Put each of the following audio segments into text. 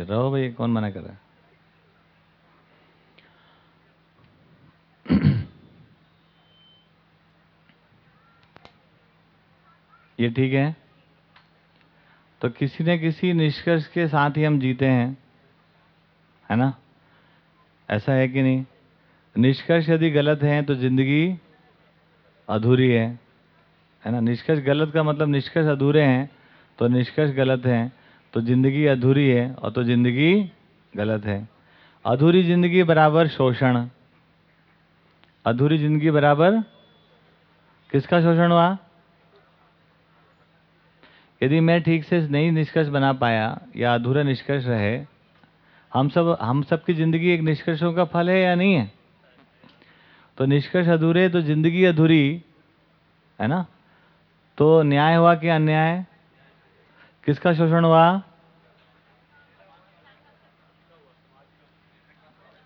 थे। रहो भाई, कौन मना कर रहा है? ये ठीक है? तो किसी न किसी निष्कर्ष के साथ ही हम जीते हैं, है ना? ऐसा है कि नहीं? निष्कर्ष यदि गलत है तो ज़िंदगी अधूरी है है ना? निष्कर्ष गलत का मतलब निष्कर्ष अधूरे हैं तो निष्कर्ष गलत है। तो ज़िंदगी अधूरी है और तो ज़िंदगी गलत है। अधूरी ज़िंदगी बराबर शोषण। अधूरी ज़िंदगी बराबर किसका शोषण हुआ? यदि मैं ठीक से नहीं निष्कर्ष बना पाया या अधूरा निष्कर्ष रहे, हम सब हम सब की ज़िंदगी एक निष्कर्षों का फल है या नहीं है? तो निष्कर्ष अधूरे तो ज़िंदगी अधूरी, है ना? तो न्याय हुआ कि अन्याय? किसका शोषण हुआ?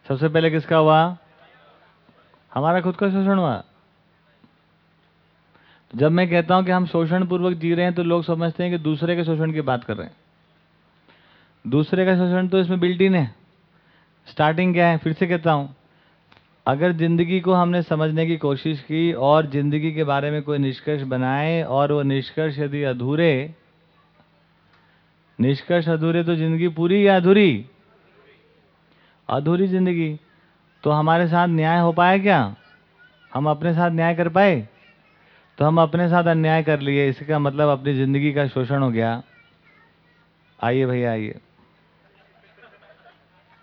सबसे पहले किसका हुआ? हमारा खुद का शोषण हुआ। जब मैं कहता हूँ कि हम शोषण पूर्वक जी रहे हैं तो लोग समझते हैं कि दूसरे के शोषण की बात कर रहे हैं। दूसरे का शोषण तो इसमें बिल्ट इन है। स्टार्टिंग क्या है? फिर से कहता हूँ, अगर ज़िंदगी को हमने समझने की कोशिश की और ज़िंदगी के बारे में कोई निष्कर्ष बनाए और वो निष्कर्ष यदि अधूरे निष्कर्ष अधूरे तो ज़िंदगी पूरी या अधूरी? अधूरी ज़िंदगी। तो हमारे साथ न्याय हो पाया क्या? हम अपने साथ न्याय कर पाए? तो हम अपने साथ अन्याय कर लिए, इसका मतलब अपनी ज़िंदगी का शोषण हो गया। आइए भैया, आइए।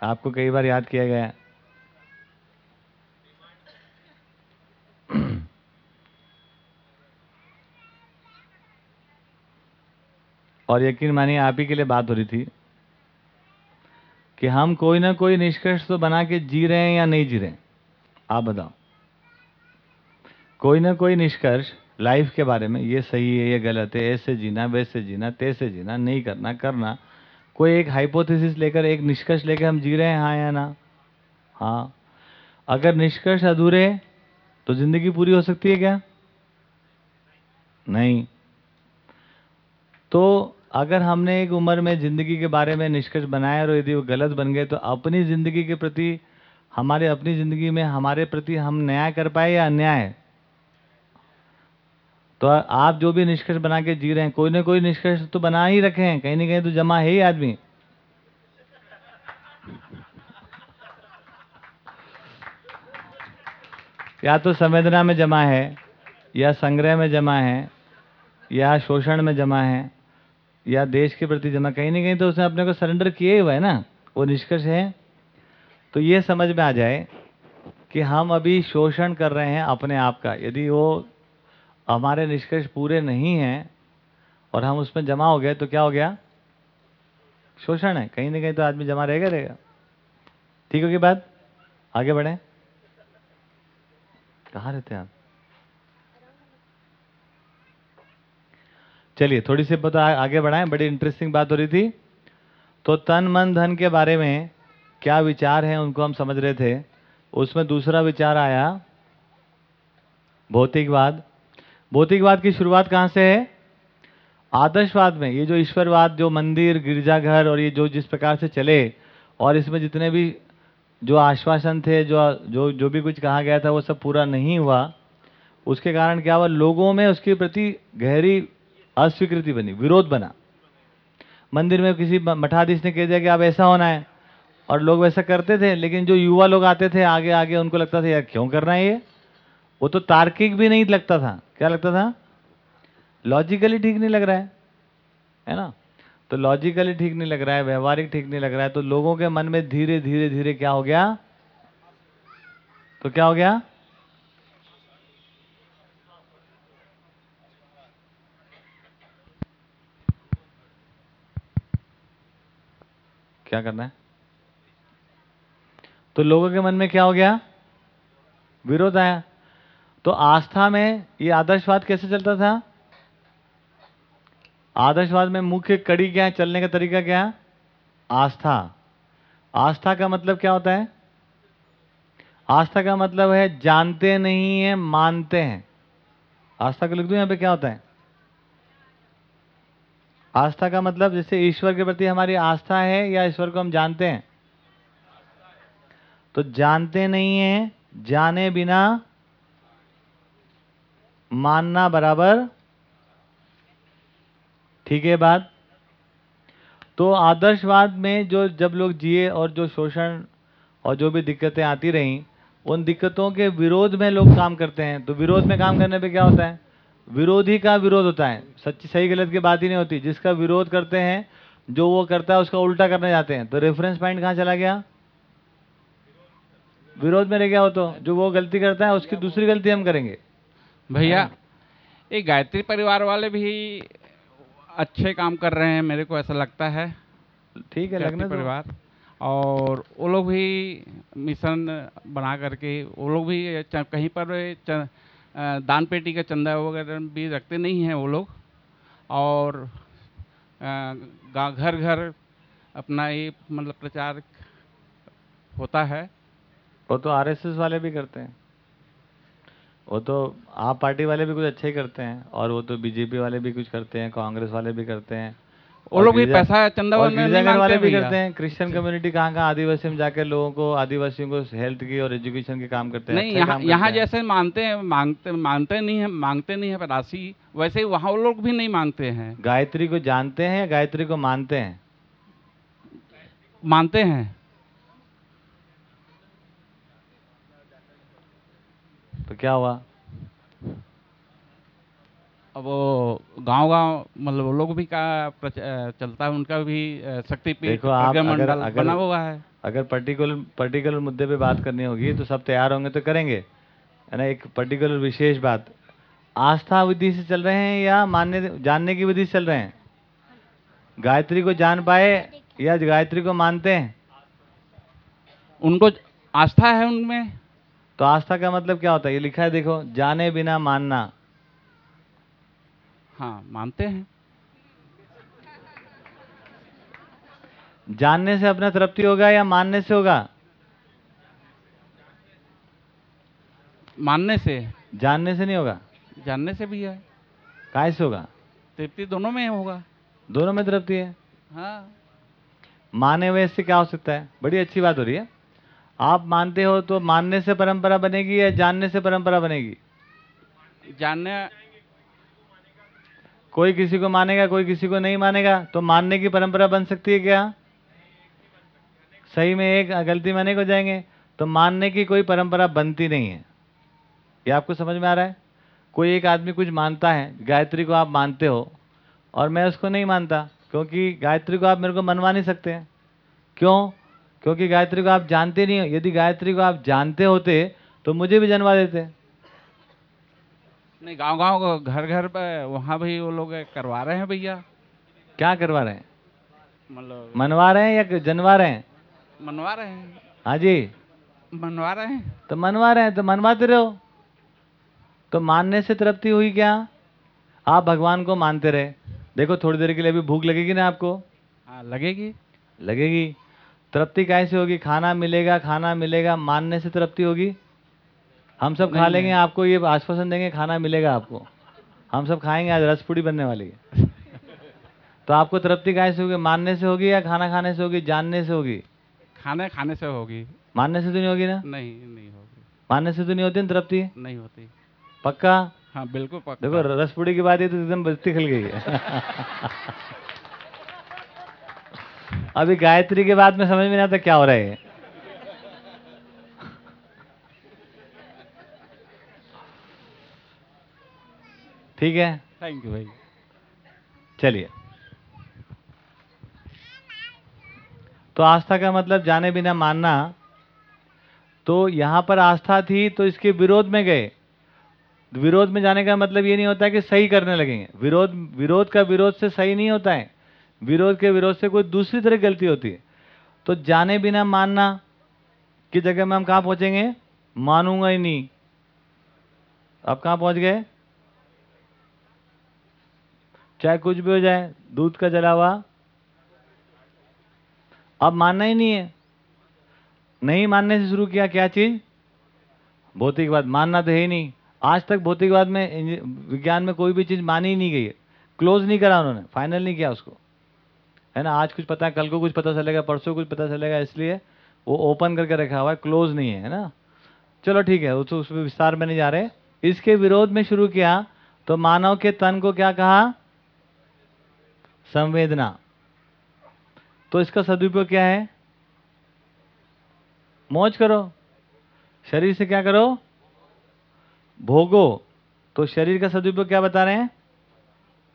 आपको कई बार याद किया गया। और यकीन मानिए, आप ही के लिए बात हो रही थी कि हम कोई ना कोई निष्कर्ष तो बना के जी रहे हैं या नहीं जी रहे हैं। आप बताओ, कोई ना कोई निष्कर्ष लाइफ के बारे में, ये सही है, ये गलत है, ऐसे जीना, वैसे जीना, तैसे जीना, नहीं करना करना, कोई एक हाइपोथेसिस लेकर, एक निष्कर्ष लेकर हम जी रहे हैं हाँ या ना? हाँ। अगर निष्कर्ष अधूरे तो ज़िंदगी पूरी हो सकती है क्या? नहीं। तो अगर हमने एक उम्र में ज़िंदगी के बारे में निष्कर्ष बनाया और यदि वो गलत बन गए तो अपनी ज़िंदगी के प्रति, हमारे अपनी ज़िंदगी में हमारे प्रति हम न्याय कर पाए या अन्याय? तो आप जो भी निष्कर्ष बना के जी रहे हैं, कोई ना कोई निष्कर्ष तो बना ही रखे हैं, कहीं ना कहीं तो जमा है ही आदमी। या तो संवेदना में जमा है, या संग्रह में जमा है, या शोषण में जमा है। या देश के प्रति जमा, कहीं ना कहीं तो उसने अपने को सरेंडर किए हुआ है ना? वो निष्कर्ष है। तो ये समझ में आ जाए कि हम अभी शोषण कर रहे हैं अपने आप का। यदि वो हमारे निष्कर्ष पूरे नहीं हैं और हम उसमें जमा हो गए तो क्या हो गया? शोषण है। कहीं ना कहीं तो आदमी जमा रहेगा रहेगा। ठीक होगी बात? आगे बढ़े। कहाँ रहते हैं आप? चलिए, थोड़ी सी पता आगे बढ़ाएँ, बड़ी इंटरेस्टिंग बात हो रही थी। तो तन मन धन के बारे में क्या विचार हैं उनको हम समझ रहे थे। उसमें दूसरा विचार आया, भौतिकवाद। भौतिकवाद की शुरुआत कहाँ से है? आदर्शवाद में। ये जो ईश्वरवाद, जो मंदिर, गिरजाघर और ये जो जिस प्रकार से चले, और इसमें जितने भी जो आश्वासन थे, जो जो जो भी कुछ कहा गया था, वो सब पूरा नहीं हुआ। उसके कारण क्या हुआ? लोगों में उसके प्रति गहरी अस्वीकृति बनी, विरोध बना। मंदिर में किसी मठाधीश ने कह दिया कि अब ऐसा होना है। और लोग वैसा करते थे, लेकिन जो युवा लोग आते थे, आगे आगे उनको लगता था, यार, क्यों करना है ये? वो तो तार्किक भी नहीं लगता था। क्या लगता था? लॉजिकली ठीक नहीं लग रहा है। है ना? तो लॉजिकली ठीक नहीं लग रहा है, व्यवहारिक ठीक नहीं लग रहा है तो लोगों के मन में धीरे धीरे धीरे क्या हो गया? तो क्या हो गया? क्या करना है? तो लोगों के मन में क्या हो गया? विरोध आया। तो आस्था में ये आदर्शवाद कैसे चलता था? आदर्शवाद में मुख्य कड़ी क्या है? चलने का तरीका क्या है? आस्था। आस्था का मतलब क्या होता है? आस्था का मतलब है जानते नहीं है, मानते हैं। आस्था को लिख दू? यहाँ पे क्या होता है? आस्था का मतलब जैसे ईश्वर के प्रति हमारी आस्था है या ईश्वर को हम जानते हैं? तो जानते नहीं है, जाने बिना मानना बराबर। ठीक है बात? तो आदर्शवाद में जो जब लोग जिए और जो शोषण और जो भी दिक्कतें आती रहीं, उन दिक्कतों के विरोध में लोग काम करते हैं। तो विरोध में काम करने पे क्या होता है? विरोधी का विरोध होता है। सच्ची सही गलत की बात ही नहीं होती। जिसका विरोध करते हैं जो वो करता है उसका उल्टा करने जाते हैं। तो रेफरेंस पॉइंट कहाँ चला गया? विरोध में रह गया हो तो। जो वो गलती करता है उसकी दूसरी गलती हम करेंगे। भैया ये गायत्री परिवार वाले भी अच्छे काम कर रहे हैं मेरे को ऐसा लगता है। ठीक है लगने परिवार। और वो लोग भी मिशन बना करके वो लोग भी कहीं पर दान पेटी का चंदा वगैरह भी रखते नहीं हैं वो लोग। और घर घर अपना ये मतलब प्रचार होता है। वो तो आरएसएस वाले भी करते हैं। वो तो आप पार्टी वाले भी कुछ अच्छे ही करते हैं और वो तो बीजेपी वाले भी कुछ करते हैं, कांग्रेस वाले भी करते हैं। वो लोग भी पैसा चंदा वाले भी करते हैं। क्रिश्चियन कम्युनिटी कहाँ कहाँ आदिवासी में जाकर लोगों को आदिवासियों को हेल्थ की और एजुकेशन के काम करते हैं नहीं अच्छे यहाँ यहाँ जैसे मानते हैं मांगते मानते नहीं है मांगते नहीं है राशि वैसे ही वहाँ वो लोग भी नहीं मांगते हैं। गायत्री को जानते हैं गायत्री को मानते हैं? मानते हैं। तो क्या हुआ? वो गाँव गाँव मतलब लोग भी का चलता है उनका भी अगर मंडल बना हुआ है। अगर पर्टिकुलर पर्टिकुलर मुद्दे पे बात करनी होगी तो सब तैयार होंगे तो करेंगे। है ना एक पर्टिकुलर विशेष बात। आस्था विधि से चल रहे हैं या मानने जानने की विधि से चल रहे हैं? गायत्री को जान पाए या गायत्री को मानते हैं? उनको आस्था है उनमें। तो आस्था का मतलब क्या होता है? ये लिखा है देखो जाने बिना मानना। हाँ मानते हैं। जानने से अपना तृप्ति होगा या मानने से होगा? मानने से। जानने से नहीं होगा? जानने से भी है। काय से होगा? तृप्ति दोनों में होगा। दोनों में तृप्ति है? हाँ। माने हुए से क्या हो सकता है? बड़ी अच्छी बात हो रही है। आप मानते हो तो मानने से परंपरा बनेगी या जानने से परंपरा बनेगी? जानने कोई किसी को मानेगा, कोई किसी को नहीं मानेगा तो मानने की परंपरा बन सकती है क्या? सही में एक गलती माने को जाएँगे तो मानने की कोई परंपरा बनती नहीं है। ये आपको समझ में आ रहा है? कोई एक आदमी कुछ मानता है, गायत्री को आप मानते हो, और मैं उसको नहीं मानता, क्योंकि गायत्री को आप मेरे को मनवा नहीं सकते क्यों? क्योंकि गायत्री को आप जानते नहीं हो। यदि गायत्री को आप जानते होते तो मुझे भी जनवा देते। नहीं गाँव गाँव घर घर पे वहाँ भी वो लोग करवा रहे हैं भैया। क्या करवा रहे हैं? मतलब मनवा रहे हैं या जनवा रहे हैं? मनवा रहे हैं। हाँ जी। मनवा रहे हैं। तो मनवा रहे हैं तो मनवाते रहो। तो मानने से तृप्ति हुई क्या? आप भगवान को मानते रहे। देखो थोड़ी देर के लिए अभी भूख लगेगी ना आपको? हाँ लगेगी। लगेगी। तृप्ति कैसे होगी? खाना मिलेगा खाना मिलेगा मानने से तृप्ति होगी? हम सब खा लेंगे आपको ये आश्वासन देंगे खाना मिलेगा आपको। हम सब खाएँगे आज रसपूड़ी बनने वाली है। तो आपको तृप्ति कैसे होगी? मानने से होगी या खाना खाने से होगी जानने से होगी? खाने खाने से होगी। मानने से तो नहीं होगी ना? नहीं नहीं होगी। मानने से तो नहीं होती ना तृप्ति? नहीं होती। पक्का? हाँ बिल्कुल पक्का। देखो रसपुड़ी की बात ये तो एकदम बस्ती खिल गई है। अभी गायत्री के बाद में समझ में नहीं आता क्या हो रहा है। ठीक है? थैंक यू भाई। चलिए। तो आस्था का मतलब जाने बिना मानना। तो यहाँ पर आस्था थी तो इसके विरोध में गए। विरोध में जाने का मतलब ये नहीं होता कि सही करने लगेंगे। विरोध विरोध का विरोध से सही नहीं होता है। विरोध के विरोध से कोई दूसरी तरह गलती होती है। तो जाने बिना मानना की जगह में हम कहाँ पहुँचेंगे? मानूँगा ही नहीं। अब कहाँ पहुँच गए? चाहे कुछ भी हो जाए, दूध का जला हुआ अब मानना ही नहीं है। नहीं मानने से शुरू किया क्या चीज़? भौतिकवाद मानना तो है ही नहीं। आज तक भौतिकवाद में विज्ञान में कोई भी चीज़ मानी ही नहीं गई है। क्लोज नहीं करा उन्होंने फाइनल नहीं किया उसको। है ना, आज कुछ पता है कल को कुछ पता चलेगा, परसों कुछ पता चलेगा, इसलिए वो ओपन करके रखा हुआ है क्लोज नहीं है ना। चलो ठीक है, उस उसमें विस्तार में नहीं जा रहे। इसके विरोध में शुरू किया तो मानव के तन को क्या कहा? संवेदना। तो इसका सदुपयोग क्या है? मौज करो। शरीर से क्या करो? भोगो। तो शरीर का सदुपयोग क्या बता रहे हैं?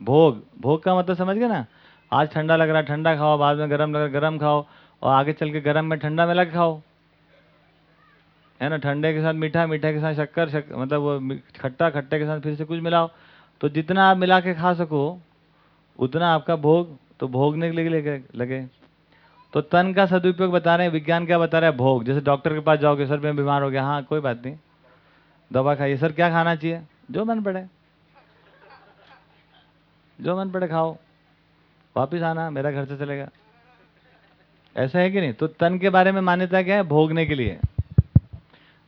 भोग। भोग का मतलब समझ गए ना? आज ठंडा लग रहा है ठंडा खाओ बाद में गर्म लग रहा गर्म खाओ और आगे चल के गर्म में ठंडा मिला के खाओ। है ना? ठंडे के साथ मीठा मीठे के साथ शक्कर शक, मतलब वो खट्टा खट्टे के साथ फिर से कुछ मिलाओ। तो जितना आप मिला के खा सको उतना आपका भोग तो भोगने के लिए लगे, तो तन का सदुपयोग बता रहे हैं विज्ञान क्या बता रहा है? भोग। जैसे डॉक्टर के पास जाओगे सर मैं बीमार हो गया। हाँ कोई बात नहीं। दवा खाइए। सर क्या खाना चाहिए? जो मन पड़े। जो मन पड़े खाओ। वापिस आना मेरा घर से चलेगा। ऐसा है कि नहीं? तो तन के बारे में मान्यता क्या है? भोगने के लिए।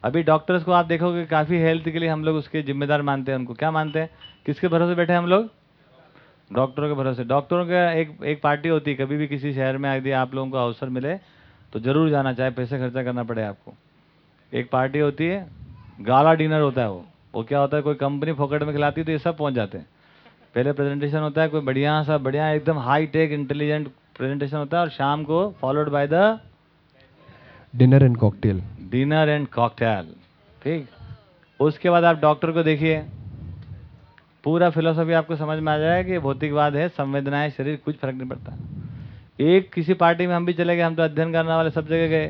अभी डॉक्टर्स को आप देखोगे काफ़ी हेल्थ के लिए हम लोग उसके जिम्मेदार मानते हैं उनको। क्या मानते हैं? किसके भरोसे बैठे हम लोग? डॉक्टरों के भरोसे। डॉक्टरों का एक एक पार्टी होती है कभी भी किसी शहर में यदि आप लोगों को अवसर मिले तो ज़रूर जाना चाहे पैसे खर्चा करना पड़े आपको। एक पार्टी होती है गाला डिनर होता है वो। वो क्या होता है कोई कंपनी फोकट में खिलाती है तो ये सब पहुँच जाते हैं। पहले प्रेजेंटेशन होता है कोई बढ़िया सा बढ़िया एकदम हाई टेक इंटेलिजेंट प्रेजेंटेशन होता है और शाम को followed by the dinner and cocktail dinner and cocktail ठीक। उसके बाद आप डॉक्टर को देखिए। पूरा फिलोसफी आपको समझ में आ जाएगा कि भौतिकवाद है, संवेदनाएँ, शरीर, कुछ फ़र्क नहीं पड़ता। एक किसी पार्टी में हम भी चले गए, हम तो अध्ययन करने वाले सब जगह गए।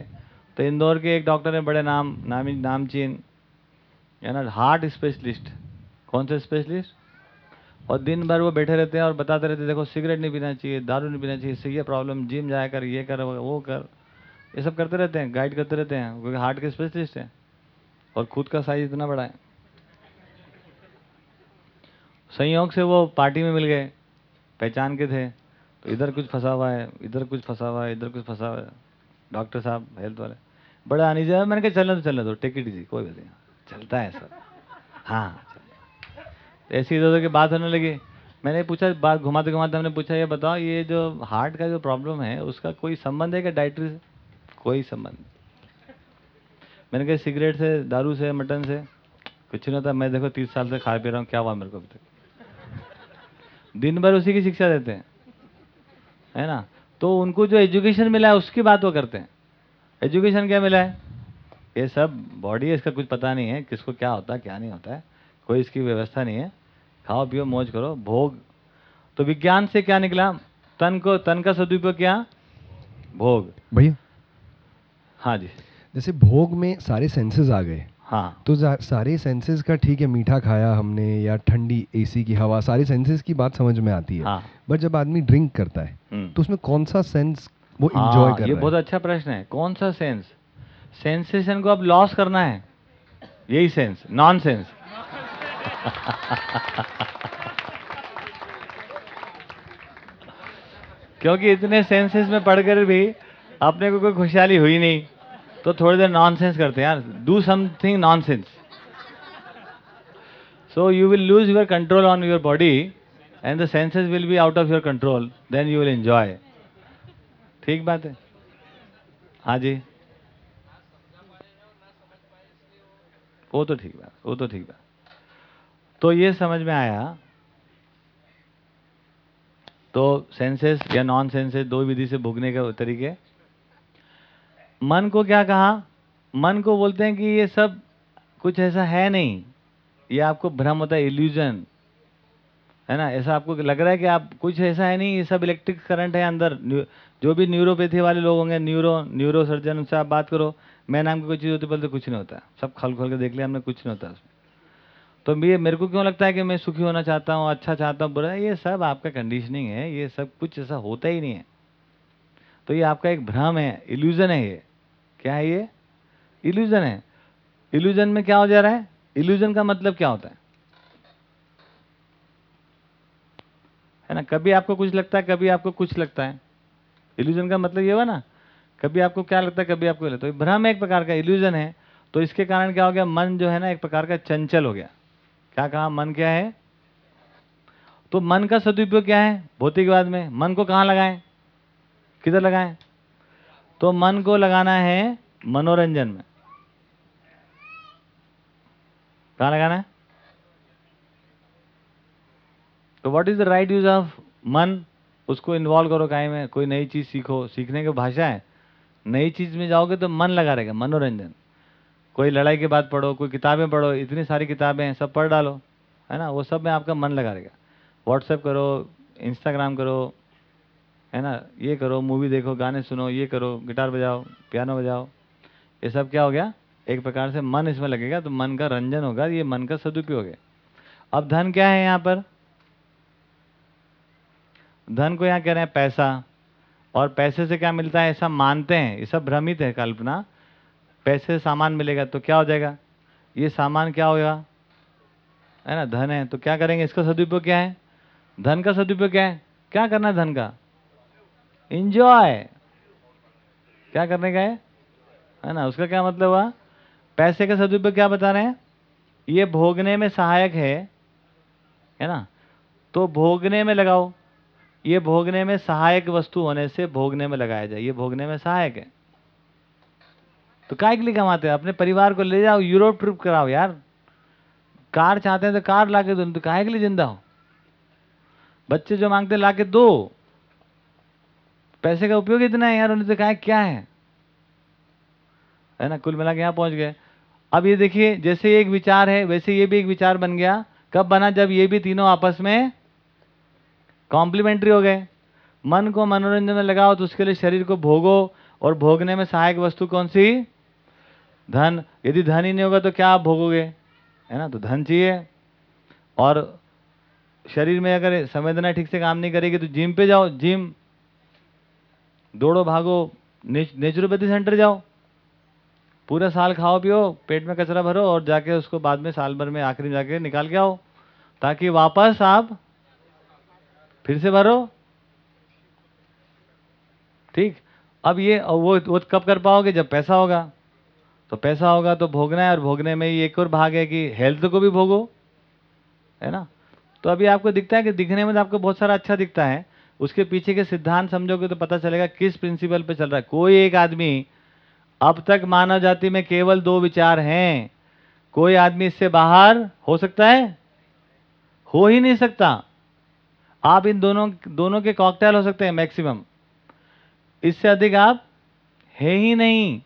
तो इंदौर के एक डॉक्टर है बड़े नाम, नामी, नामचीन, है ना हार्ट स्पेशलिस्ट कौन से स्पेशलिस्ट और दिन भर वो बैठे रहते हैं और बताते रहते हैं, देखो सिगरेट नहीं पीना चाहिए, दारू नहीं पीना चाहिए, इससे ये प्रॉब्लम जिम जाया कर, ये कर, वो कर। ये सब करते रहते हैं गाइड करते रहते हैं, क्योंकि हार्ट के स्पेशलिस्ट हैं। और खुद का साइज़ इतना बड़ा है। संयोग से वो पार्टी में मिल गए, पहचान के थे तो इधर कुछ फंसा हुआ है, इधर कुछ फंसा हुआ है, इधर कुछ फंसा हुआ है। डॉक्टर साहब, हेल्थ वाले। बड़ा अनिज है मैंने कहा, चलने तो चलने दो टेक इट इजी कोई बात नहीं, चलता है सर हाँ ऐसी इधर उधर की बात होने लगी। मैंने पूछा, बात घुमाते घुमाते हमने पूछा, ये बताओ, ये जो हार्ट का जो प्रॉब्लम है, उसका कोई संबंध है क्या डाइटरी से? कोई संबंध मैंने कहा, सिगरेट से, दारू से, मटन से, कुछ नहीं होता, मैं देखो तीस साल से खा पी रहा हूँ, क्या हुआ मेरे को अभी तक? दिन भर उसी की शिक्षा देते हैं। है ना? तो उनको जो एजुकेशन मिला है उसकी बात वो करते हैं। एजुकेशन क्या मिला है? ये सब बॉडी है इसका कुछ पता नहीं है किसको क्या होता है क्या नहीं होता है। कोई इसकी व्यवस्था नहीं है। खाओ पियो मौज करो भोग। तो विज्ञान से क्या निकला? तन को तन का सदुपयोग क्या? भोग। भैया। हाँ जी। जैसे भोग में सारे सेंसेस आ गए। हाँ। तो जा- सारे सेंसेस का ठीक है मीठा खाया हमने या ठंडी एसी की हवा सारे सेंसेस की बात समझ में आती है। हाँ। बट जब आदमी ड्रिंक करता है हम्म। तो उसमें कौन सा सेंस वो हाँ, कर ये रहा बहुत है अच्छा प्रश्न है। कौन सा सेंस सेंसेशन को अब लॉस करना है। यही सेंस नॉन सेंस क्योंकि इतने सेंसेस में पढ़कर भी अपने को कोई खुशहाली हुई नहीं। तो थोड़ी देर नॉनसेंस करते हैं यार। Do something nonsense so you will lose your control on your body and the senses will be out of your control then you will enjoy ठीक बात है? हाँ जी। वो तो ठीक बात, वो तो ठीक बात। तो ये समझ में आया तो सेंसेस या नॉन सेंसेस दो विधि से भोगने के तरीके मन को क्या कहा? मन को बोलते हैं कि ये सब कुछ ऐसा है नहीं। ये आपको भ्रम होता है इल्यूजन है ना? ऐसा आपको लग रहा है कि आप कुछ ऐसा है नहीं, ये सब इलेक्ट्रिक करंट है अंदर। जो भी न्यूरोपैथी वाले लोग होंगे न्यूरो न्यूरो सर्जन उनसे आप बात करो। मैं नाम की कोई चीज़ होती बोलते कुछ नहीं होता। सब खोल खोल के देख लिया हमने, कुछ नहीं होता उसमें। तो ये मेरे को क्यों लगता है कि मैं सुखी होना चाहता हूँ अच्छा चाहता हूँ, बुरा? ये सब आपका कंडीशनिंग है, ये सब कुछ ऐसा होता ही नहीं है। तो ये आपका एक भ्रम है इल्यूजन है ये। क्या है ये? इल्यूजन है। इल्यूजन में क्या हो जा रहा है? इल्यूजन का मतलब क्या होता है? है ना? कभी आपको कुछ लगता है, कभी आपको कुछ लगता है। इल्यूजन का मतलब ये हुआ ना, कभी आपको क्या लगता है, कभी आपको लगता। है तो भ्रम एक प्रकार का इल्यूजन है तो इसके कारण क्या हो गया? मन जो है ना, एक प्रकार का चंचल हो गया। क्या कहा? मन क्या है? तो मन का सदुपयोग क्या है? भौतिकवाद में। मन को कहाँ लगाएँ? किधर लगाएँ? तो मन को लगाना है मनोरंजन में। कहाँ लगाना है? तो what is the right use of मन? उसको इन्वॉल्व करो काय में, कोई नई चीज़ सीखो। सीखने की भाषा है। नई चीज़ में जाओगे तो मन लगा रहेगा, मनोरंजन। कोई लड़ाई के बाद पढ़ो, कोई किताबें पढ़ो, इतनी सारी किताबें हैं, सब पढ़ डालो, है ना? वो सब में आपका मन लगा रहेगा। व्हाट्सएप करो इंस्टाग्राम करो है ना? ये करो मूवी देखो, गाने सुनो, ये करो गिटार बजाओ पियानो बजाओ। ये सब क्या हो गया? एक प्रकार से मन इसमें लगेगा तो मन का रंजन होगा, ये मन का सदुपयोग है। अब धन क्या है यहाँ पर? धन को यहाँ कह रहे हैं पैसा। और पैसे से क्या मिलता है? ऐसा मानते हैं, ये सब भ्रमित है कल्पना। पैसे से सामान मिलेगा तो क्या हो जाएगा? ये सामान क्या होगा? है ना? धन है तो क्या करेंगे? इसका सदुपयोग क्या है? धन का सदुपयोग क्या है? क्या करना है धन का? इंजॉय क्या करने का है? है ना, उसका क्या मतलब हुआ? पैसे का सदुपयोग क्या बता रहे हैं? ये भोगने में सहायक है है ना? तो भोगने में लगाओ। ये भोगने में सहायक वस्तु होने से भोगने में लगाया जाए। ये भोगने में सहायक है। तो काय के लिए कमाते हैं? अपने परिवार को ले जाओ, यूरोप ट्रिप कराओ यार। कार चाहते हैं तो कार ला के दो तो काहे के लिए ज़िंदा हो? बच्चे जो मांगते ला के दो। पैसे का उपयोग इतना है यार उन्हें तो कहा, क्या है? है ना, कुल मिला के यहाँ पहुँच गए। अब ये देखिए, जैसे एक विचार है, वैसे ये भी एक विचार बन गया। कब बना? जब ये भी तीनों आपस में कॉम्प्लीमेंट्री हो गए। मन को मनोरंजन में लगाओ तो उसके लिए शरीर को भोगो, और भोगने में सहायक वस्तु कौन सी? धन। यदि धन ही नहीं होगा तो क्या आप भोगोगे? है ना तो धन चाहिए। और शरीर में अगर संवेदना ठीक से काम नहीं करेगी तो जिम पे जाओ। जिम दौड़ो भागो नेच, नेचुरोपैथी सेंटर जाओ। पूरा साल खाओ पियो पेट में कचरा भरो और जाके उसको बाद में साल भर में आखिरी जाके निकाल के आओ ताकि वापस आप फिर से भरो। ठीक? अब ये वो वो कब कर पाओगे? जब पैसा होगा। तो पैसा होगा तो भोगना है और भोगने में ही एक और भाग है कि हेल्थ को भी भोगो है ना? तो अभी आपको दिखता है कि दिखने में तो आपको बहुत सारा अच्छा दिखता है उसके पीछे के सिद्धांत समझोगे तो पता चलेगा किस प्रिंसिपल पे चल रहा है। कोई एक आदमी, अब तक मानव जाति में केवल दो विचार हैं। कोई आदमी इससे बाहर हो सकता है? हो ही नहीं सकता। आप इन दोनों दोनों के कॉकटेल हो सकते हैं मैक्सिमम इससे अधिक आप है ही नहीं,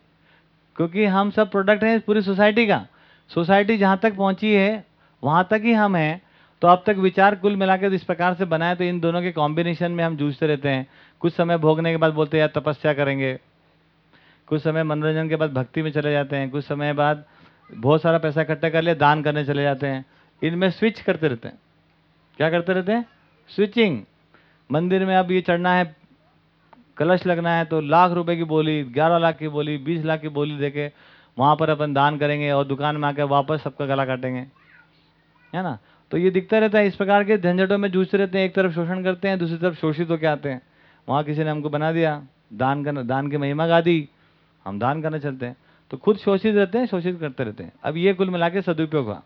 क्योंकि हम सब प्रोडक्ट हैं पूरी सोसाइटी का। सोसाइटी जहाँ तक पहुँची है, वहाँ तक ही हम हैं। तो अब तक विचार कुल मिलाकर इस प्रकार से बनाए तो इन दोनों के कॉम्बिनेशन में हम जूझते रहते हैं। कुछ समय भोगने के बाद बोलते हैं, यार, तपस्या करेंगे। कुछ समय मनोरंजन के बाद भक्ति में चले जाते हैं। कुछ समय बाद बहुत सारा पैसा इकट्ठा कर लिया, दान करने चले जाते हैं। इनमें स्विच करते रहते हैं। क्या करते रहते हैं? स्विचिंग मंदिर में अब ये चढ़ना है, कलश लगना है तो लाख रुपए की बोली, ग्यारह लाख की बोली, बीस लाख की बोली देके वहाँ पर अपन दान करेंगे और दुकान में आकर वापस सबका गला काटेंगे। है ना? तो ये दिखता रहता है इस प्रकार के झंझटों में जूझते रहते हैं, एक तरफ़ शोषण करते हैं, दूसरी तरफ़ शोषित होकर आते हैं। वहाँ किसी ने हमको बना दिया, दान करना, दान की महिमा गा दी, हम दान करने चलते हैं। तो खुद शोषित रहते हैं, शोषित करते रहते हैं। अब ये कुल मिला के सदुपयोग हुआ।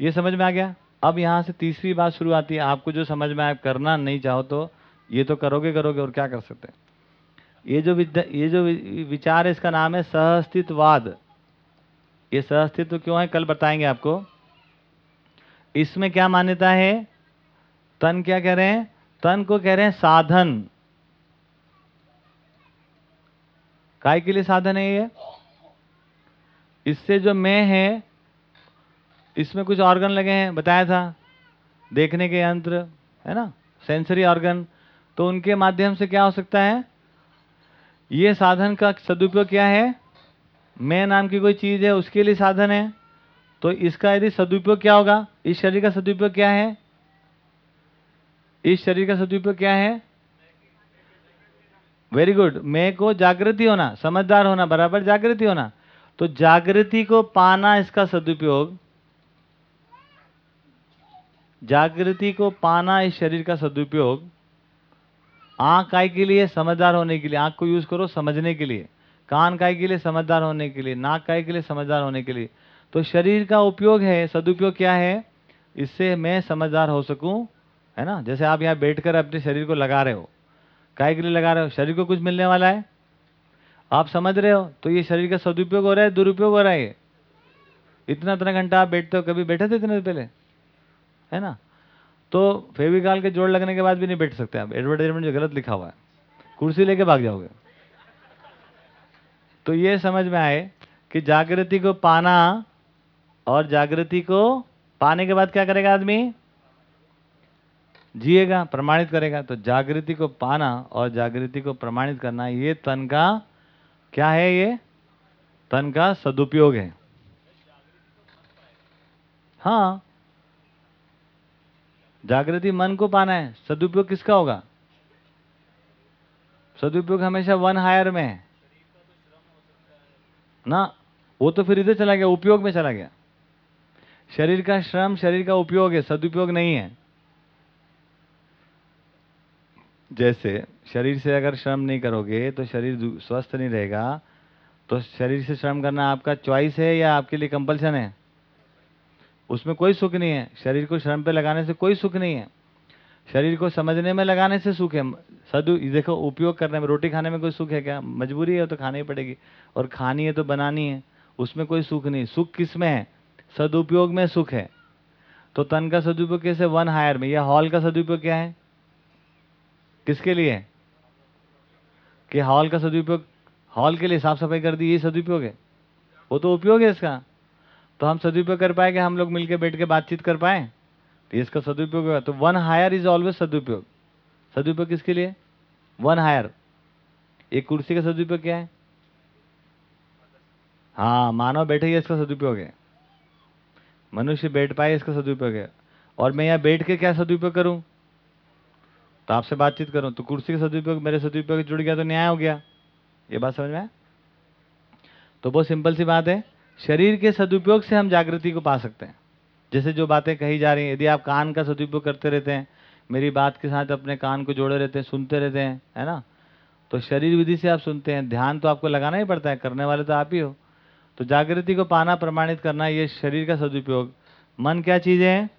ये समझ में आ गया? अब यहाँ से तीसरी बात शुरू आती है, आपको जो समझ में आप करना नहीं चाहो तो ये तो करोगे करोगे और क्या कर सकते हैं? ये जो ये जो विचार है, इसका नाम है सहअस्तित्ववाद। ये सहअस्तित्व क्यों है? कल बताएँगे आपको। इसमें क्या मान्यता है? तन क्या कह रहे हैं? तन को कह रहे हैं साधन। काय के लिए साधन है ये? इससे जो मैं है, इसमें कुछ ऑर्गन लगे हैं, बताया था, देखने के यंत्र, है ना? सेंसरी ऑर्गन तो उनके माध्यम से क्या हो सकता है? ये साधन का सदुपयोग क्या है? मैं नाम की कोई चीज़ है, उसके लिए साधन है। तो इसका यदि सदुपयोग क्या होगा? इस शरीर का सदुपयोग क्या है? इस शरीर का सदुपयोग क्या है? वेरी गुड मैं को जागृति होना, समझदार होना, बराबर जागृति होना। तो जागृति को पाना इसका सदुपयोग। जागृति को पाना इस शरीर का सदुपयोग। आँख काय के लिए समझदार होने के लिए, आँख को यूज़ करो समझने के लिए। कान काय के लिए समझदार होने के लिए, नाक काय के लिए समझदार होने के लिए। तो शरीर का उपयोग है, सदुपयोग क्या है? इससे मैं समझदार हो सकूँ, है ना? जैसे आप यहाँ बैठकर अपने शरीर को लगा रहे हो। काय के लिए लगा रहे हो? शरीर को कुछ मिलने वाला है? आप समझ रहे हो? तो ये शरीर का सदुपयोग हो रहा है, दुरुपयोग हो रहा है इतना इतना घंटा आप बैठते हो, कभी बैठे थे इतने पहले? है ना? तो फेविकाल के जोड़ लगने के बाद भी नहीं बैठ सकते आप। एडवर्टाइजमेंट जो गलत लिखा हुआ है। कुर्सी लेके भाग जाओगे। तो ये समझ में आए कि जागृति को पाना और जागृति को पाने के बाद क्या करेगा आदमी? जिएगा, प्रमाणित करेगा। तो जागृति को पाना और जागृति को प्रमाणित करना, ये तन का क्या है ये? तन का सदुपयोग है। हाँ। जागृति मन को पाना है। सदुपयोग किसका होगा? सदुपयोग हमेशा वन हायर में है। ना, वो तो फिर इधर चला गया, उपयोग में चला गया। शरीर का श्रम, शरीर का उपयोग है, सदुपयोग नहीं है। जैसे शरीर से अगर श्रम नहीं करोगे तो शरीर स्वस्थ नहीं रहेगा। तो शरीर से श्रम करना आपका चॉइस है या आपके लिए कंपल्सन है? उसमें कोई सुख नहीं है। शरीर को श्रम पे लगाने से कोई सुख नहीं है। शरीर को समझने में लगाने से सुख है। सदु देखो, उपयोग करने में, रोटी खाने में कोई सुख है क्या? मजबूरी है तो खानी पड़ेगी। और खानी है तो बनानी है। उसमें कोई सुख नहीं। सुख किसमें है? सदुपयोग में सुख है। तो तन का सदुपयोग कैसे? वन हायर में। या हॉल का सदुपयोग क्या है? किसके लिए कि हॉल का सदुपयोग हॉल के लिए साफ़ सफ़ाई कर दी ये सदुपयोग है। वो तो उपयोग है इसका। तो हम सदुपयोग कर पाए कि हम लोग मिलके बैठ के बातचीत कर पाए? तो इसका सदुपयोग तो वन हायर इज़ ऑलवेज सदुपयोग। सदुपयोग किसके लिए? वन हायर एक कुर्सी का सदुपयोग क्या है? हाँ मानव बैठे ही इसका सदुपयोग है। मनुष्य बैठ पाए, इसका सदुपयोग है। और मैं यहाँ बैठ के क्या सदुपयोग करूँ? तो आपसे बातचीत करूँ तो कुर्सी का सदुपयोग, मेरे सदुपयोग जुड़ गया तो न्याय हो गया। ये बात समझ में आया? तो बहुत सिंपल सी बात है, शरीर के सदुपयोग से हम जागृति को पा सकते हैं। जैसे जो बातें कही जा रही हैं, यदि आप कान का सदुपयोग करते रहते हैं, मेरी बात के साथ अपने कान को जोड़े रहते हैं, सुनते रहते हैं, है ना? तो शरीर विधि से आप सुनते हैं, ध्यान तो आपको लगाना ही पड़ता है, करने वाले तो आप ही हो। तो जागृति को पाना, प्रमाणित करना, ये शरीर का सदुपयोग। मन क्या चीज़ है?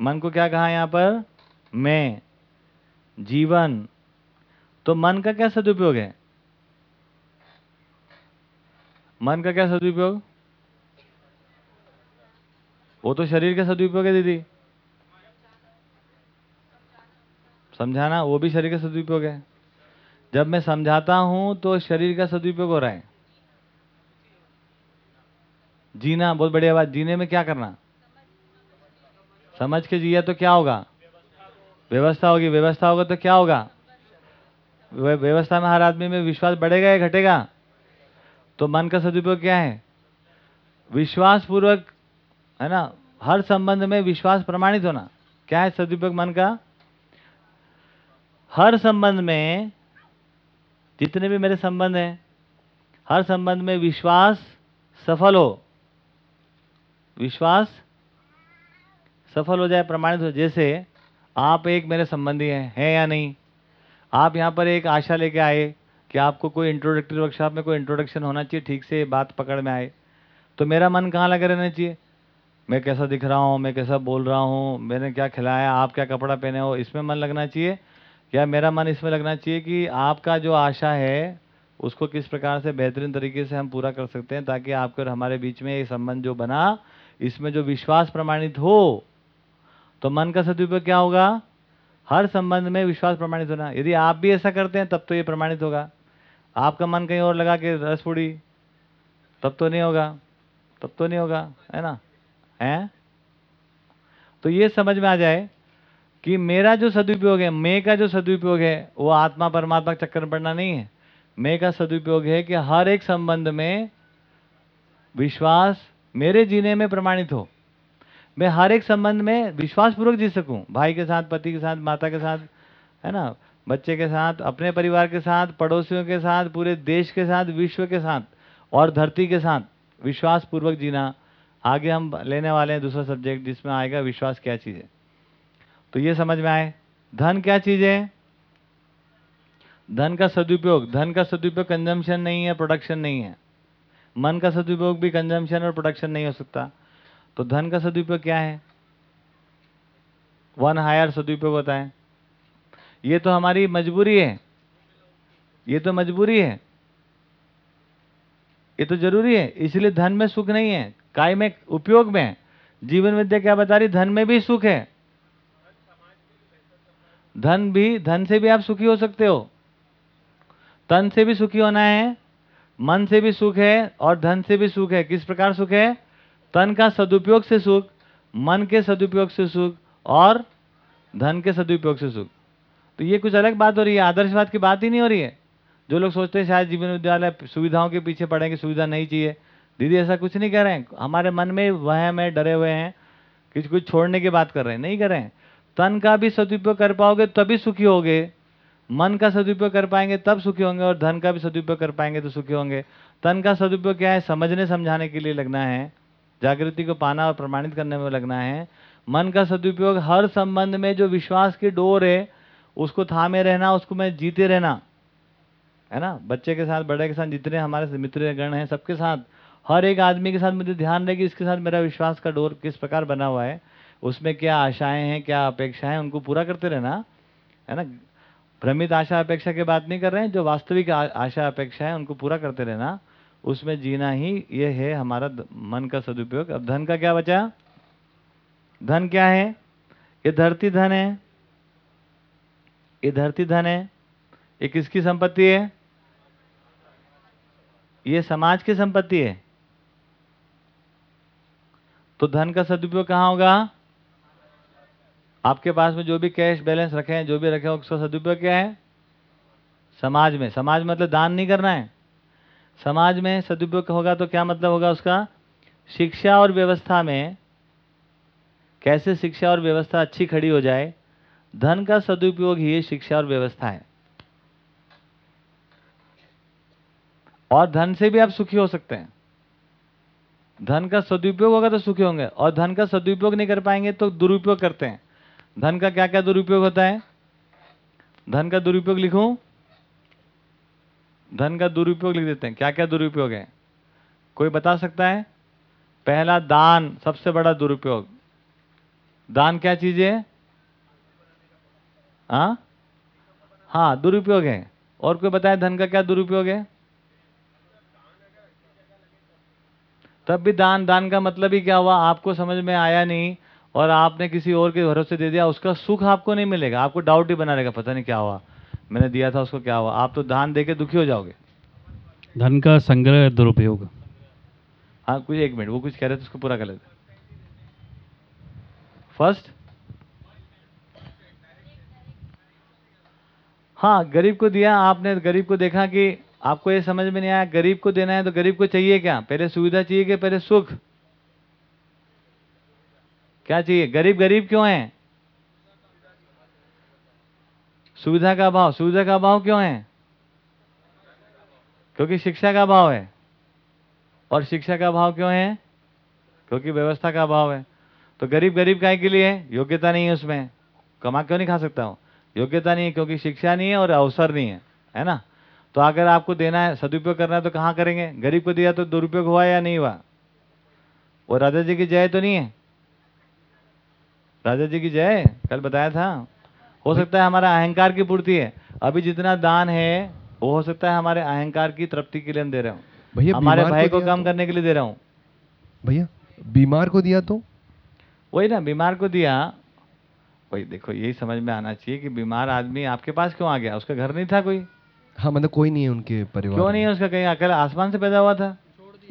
मन को क्या कहा यहाँ पर? मैं, जीवन। तो मन का क्या सदुपयोग है? मन का क्या सदुपयोग? वो तो शरीर का सदुपयोग है, दीदी। समझाना, वो भी शरीर का सदुपयोग है। जब मैं समझाता हूँ तो शरीर का सदुपयोग हो रहा है। जीना, बहुत बढ़िया बात, जीने में क्या करना? समझ के जिया तो क्या होगा? व्यवस्था होगी, व्यवस्था होगा तो क्या होगा? व्यवस्था में हर आदमी में विश्वास बढ़ेगा या घटेगा? तो मन का सदुपयोग क्या है? विश्वास पूर्वक है ना, हर संबंध में विश्वास प्रमाणित होना। क्या है सदुपयोग मन का? हर संबंध में, जितने भी मेरे संबंध हैं, हर संबंध में विश्वास सफल हो। विश्वास सफल हो जाए, प्रमाणित हो जैसे आप एक मेरे संबंधी हैं हैं या नहीं? आप यहाँ पर एक आशा लेके आए कि आपको कोई इंट्रोडक्टरी वर्कशॉप में कोई इंट्रोडक्शन होना चाहिए, ठीक से बात पकड़ में आए। तो मेरा मन कहाँ लगे रहना चाहिए? मैं कैसा दिख रहा हूँ? मैं कैसा बोल रहा हूँ? मैंने क्या खिलाया? आप क्या कपड़ा पहने हो? इसमें मन लगना चाहिए? या मेरा मन इसमें लगना चाहिए कि आपका जो आशा है, उसको किस प्रकार से बेहतरीन तरीके से हम पूरा कर सकते हैं, ताकि आपके और हमारे बीच में ये संबंध जो बना इसमें जो विश्वास प्रमाणित हो तो मन का सदुपयोग क्या होगा? हर संबंध में विश्वास प्रमाणित होना। यदि आप भी ऐसा करते हैं, तब तो ये प्रमाणित होगा। आपका मन कहीं और लगा के रस पूड़ी, तब तो नहीं होगा। तब तो नहीं होगा, है ना? है? तो ये समझ में आ जाए कि मेरा जो सदुपयोग है, मैं का जो सदुपयोग है, वो आत्मा परमात्मा के चक्कर पड़ना नहीं है। मैं का सदुपयोग है कि हर एक संबंध में विश्वास मेरे जीने में प्रमाणित हो। मैं हर एक संबंध में विश्वासपूर्वक जी सकूँ। भाई के साथ, पति के साथ, माता के साथ, है ना? बच्चे के साथ, अपने परिवार के साथ, पड़ोसियों के साथ, पूरे देश के साथ, विश्व के साथ, और धरती के साथ विश्वासपूर्वक जीना। आगे हम लेने वाले हैं दूसरा सब्जेक्ट जिसमें आएगा विश्वास क्या चीज़ है। तो ये समझ में आए, धन क्या चीज़ है? धन का सदुपयोग। धन का सदुपयोग कंजम्पशन नहीं है प्रोडक्शन नहीं है। मन का सदुपयोग भी कंजम्पशन और प्रोडक्शन नहीं हो सकता। तो धन का सदुपयोग क्या है? वन हायर सदुपयोग होता है ये तो हमारी मजबूरी है। ये तो मजबूरी है। ये तो ज़रूरी है। इसलिए धन में सुख नहीं है। काय में? उपयोग में। जीवन विद्या क्या बता रही? धन में भी सुख है। धन भी, धन से भी आप सुखी हो सकते हो। तन से भी सुखी होना है। मन से भी सुख है और धन से भी सुख है। किस प्रकार सुख है? तन का सदुपयोग से सुख, मन के सदुपयोग से सुख और धन के सदुपयोग से सुख। तो ये कुछ अलग बात हो रही है। आदर्शवाद की बात ही नहीं हो रही है। जो लोग सोचते हैं शायद जीवन विद्यालय सुविधाओं के पीछे पड़ेंगे, सुविधा नहीं चाहिए। दीदी, ऐसा कुछ नहीं कर रहे हैं। हमारे मन में वहम है, डरे हुए हैं किसी कुछ छोड़ने की बात कर रहे हैं। नहीं कर रहे हैं। तन का भी सदुपयोग कर पाओगे, तभी सुखी होगे। मन का सदुपयोग कर पाएँगे, तब सुखी होंगे और धन का भी सदुपयोग कर पाएँगे तो सुखी होंगे। तन का सदुपयोग क्या है? समझने, समझाने के लिए लगना है। जागृति को पाना और प्रमाणित करने में लगना है। मन का सदुपयोग हर संबंध में जो विश्वास की डोर है, उसको थामे रहना, उसको मैं जीते रहना। है ना? बच्चे के साथ, बड़े के साथ, जितने हमारे मित्र गण हैं, सबके साथ। हर एक आदमी के साथ मुझे ध्यान रहे कि इसके साथ मेरा विश्वास का डोर किस प्रकार बना हुआ है। उसमें क्या आशाएँ हैं, क्या अपेक्षाएँ हैं, उनको पूरा करते रहना। है ना? भ्रमित आशा अपेक्षा की बात नहीं कर रहे हैं, जो वास्तविक आशा अपेक्षा है, उनको पूरा करते रहना, उसमें जीना ही ये है हमारा मन का सदुपयोग। अब धन का क्या बचा? धन क्या है? ये धरती धन है। ये धरती धन है। ये किसकी संपत्ति है? ये समाज की संपत्ति है। तो धन का सदुपयोग कहाँ होगा? आपके पास में जो भी कैश बैलेंस रखे हैं, जो भी रखे हैं, उसका सदुपयोग क्या है? समाज में। समाज मतलब दान नहीं करना है। समाज में सदुपयोग होगा तो क्या मतलब होगा उसका? शिक्षा और व्यवस्था में कैसे शिक्षा और व्यवस्था अच्छी खड़ी हो जाए, धन का सदुपयोग ही शिक्षा और व्यवस्था है। और धन से भी आप सुखी हो सकते हैं। धन का सदुपयोग होगा तो सुखी होंगे, और धन का सदुपयोग नहीं कर पाएँगे तो दुरुपयोग करते हैं। धन का क्या क्या दुरुपयोग होता है? धन का दुरुपयोग लिखूं? धन का दुरुपयोग लिख देते हैं। क्या क्या दुरुपयोग है? कोई बता सकता है? पहला, दान सबसे बड़ा दुरुपयोग। दान क्या चीज़ है? हाँ? हाँ दुरुपयोग है। और कोई बताए धन का क्या दुरुपयोग है? तब भी दान दान का मतलब ही क्या हुआ? आपको समझ में आया नहीं। और आपने किसी और के भरोसे दे दिया उसका सुख आपको नहीं मिलेगा। आपको डाउट ही बना रहेगा पता नहीं क्या हुआ। मैंने दिया था उसको क्या हुआ। आप तो धान दे के दुखी हो जाओगे। धन का संग्रह दुरुपयोग। हाँ कुछ एक मिनट वो कुछ कह रहे थे उसको पूरा कर लेते फ़र्स्ट हाँ गरीब को दिया आपने गरीब को देखा कि आपको ये समझ में नहीं आया गरीब को देना है तो गरीब को चाहिए क्या? पहले सुविधा चाहिए कि पहले सुख? क्या चाहिए? गरीब गरीब क्यों है? सुविधा का अभाव, सुविधा का अभाव क्यों है? क्योंकि शिक्षा का अभाव है। और शिक्षा का अभाव क्यों है? क्योंकि व्यवस्था का अभाव है। तो गरीब गरीब काय के लिए? योग्यता नहीं है उसमें। कमा क्यों नहीं खा सकता हूँ? योग्यता नहीं है क्योंकि शिक्षा नहीं है और अवसर नहीं है है ना? तो अगर आपको देना है, सदुपयोग करना है तो कहाँ करेंगे? गरीब को दिया तो दुरुपयोग हुआ या नहीं हुआ? वो राजा जी की जय तो नहीं है? राजा जी की जय। कल बताया था। हो सकता है हमारा अहंकार की पूर्ति है। अभी जितना दान है वो हो सकता है हमारे अहंकार की तृप्ति के लिए हम दे रहे हूँ। भैया हमारे भाई को कम तो- करने के लिए दे रहा हूँ। भैया बीमार को दिया तो? वही ना बीमार को दिया। वही देखो यही समझ में आना चाहिए कि बीमार आदमी आपके पास क्यों आ गया? उसका घर नहीं था कोई। हाँ मतलब कोई नहीं है उनके परिवार क्यों नहीं है उसका कहीं? अकेला आसमान से पैदा हुआ था।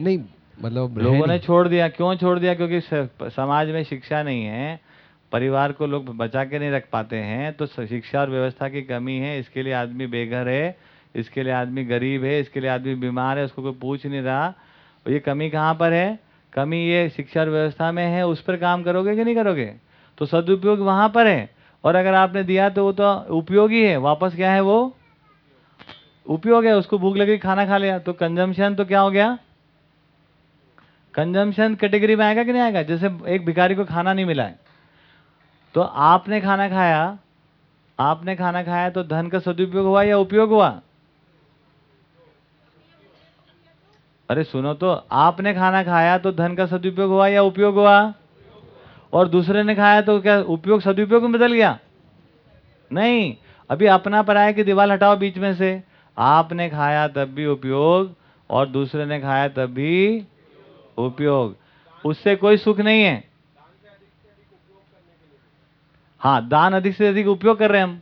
नहीं मतलब लोगों ने छोड़ दिया। क्यों छोड़ दिया? क्योंकि समाज में शिक्षा नहीं है। परिवार को लोग बचा के नहीं रख पाते हैं तो शिक्षा और व्यवस्था की कमी है। इसके लिए आदमी बेघर है, इसके लिए आदमी गरीब है, इसके लिए आदमी बीमार है, उसको कोई पूछ नहीं रहा। ये कमी कहाँ पर है? कमी ये शिक्षा और व्यवस्था में है, उस पर काम करोगे कि नहीं करोगे? तो सदुपयोग वहाँ पर है। और अगर आपने दिया तो वो तो उपयोगी है, वापस क्या है वो? उपयोग है, उसको भूख लगी, खाना खा लिया। तो कंजम्पशन तो क्या हो गया? कंजम्पशन कैटेगरी में आएगा कि नहीं आएगा? जैसे एक भिखारी को खाना नहीं मिला है। तो आपने खाना खाया, आपने खाना खाया तो धन का सदुपयोग हुआ या उपयोग हुआ? अरे सुनो तो आपने खाना खाया तो धन का सदुपयोग हुआ या उपयोग हुआ? और दूसरे ने खाया तो क्या उपयोग सदुपयोग में बदल गया? नहीं, अभी अपना पराया की दीवार हटाओ बीच में से। आपने खाया तब भी उपयोग और दूसरे ने खाया तब भी उपयोग। उससे कोई सुख नहीं है। हाँ दान अधिक से अधिक उपयोग कर रहे हैं हम।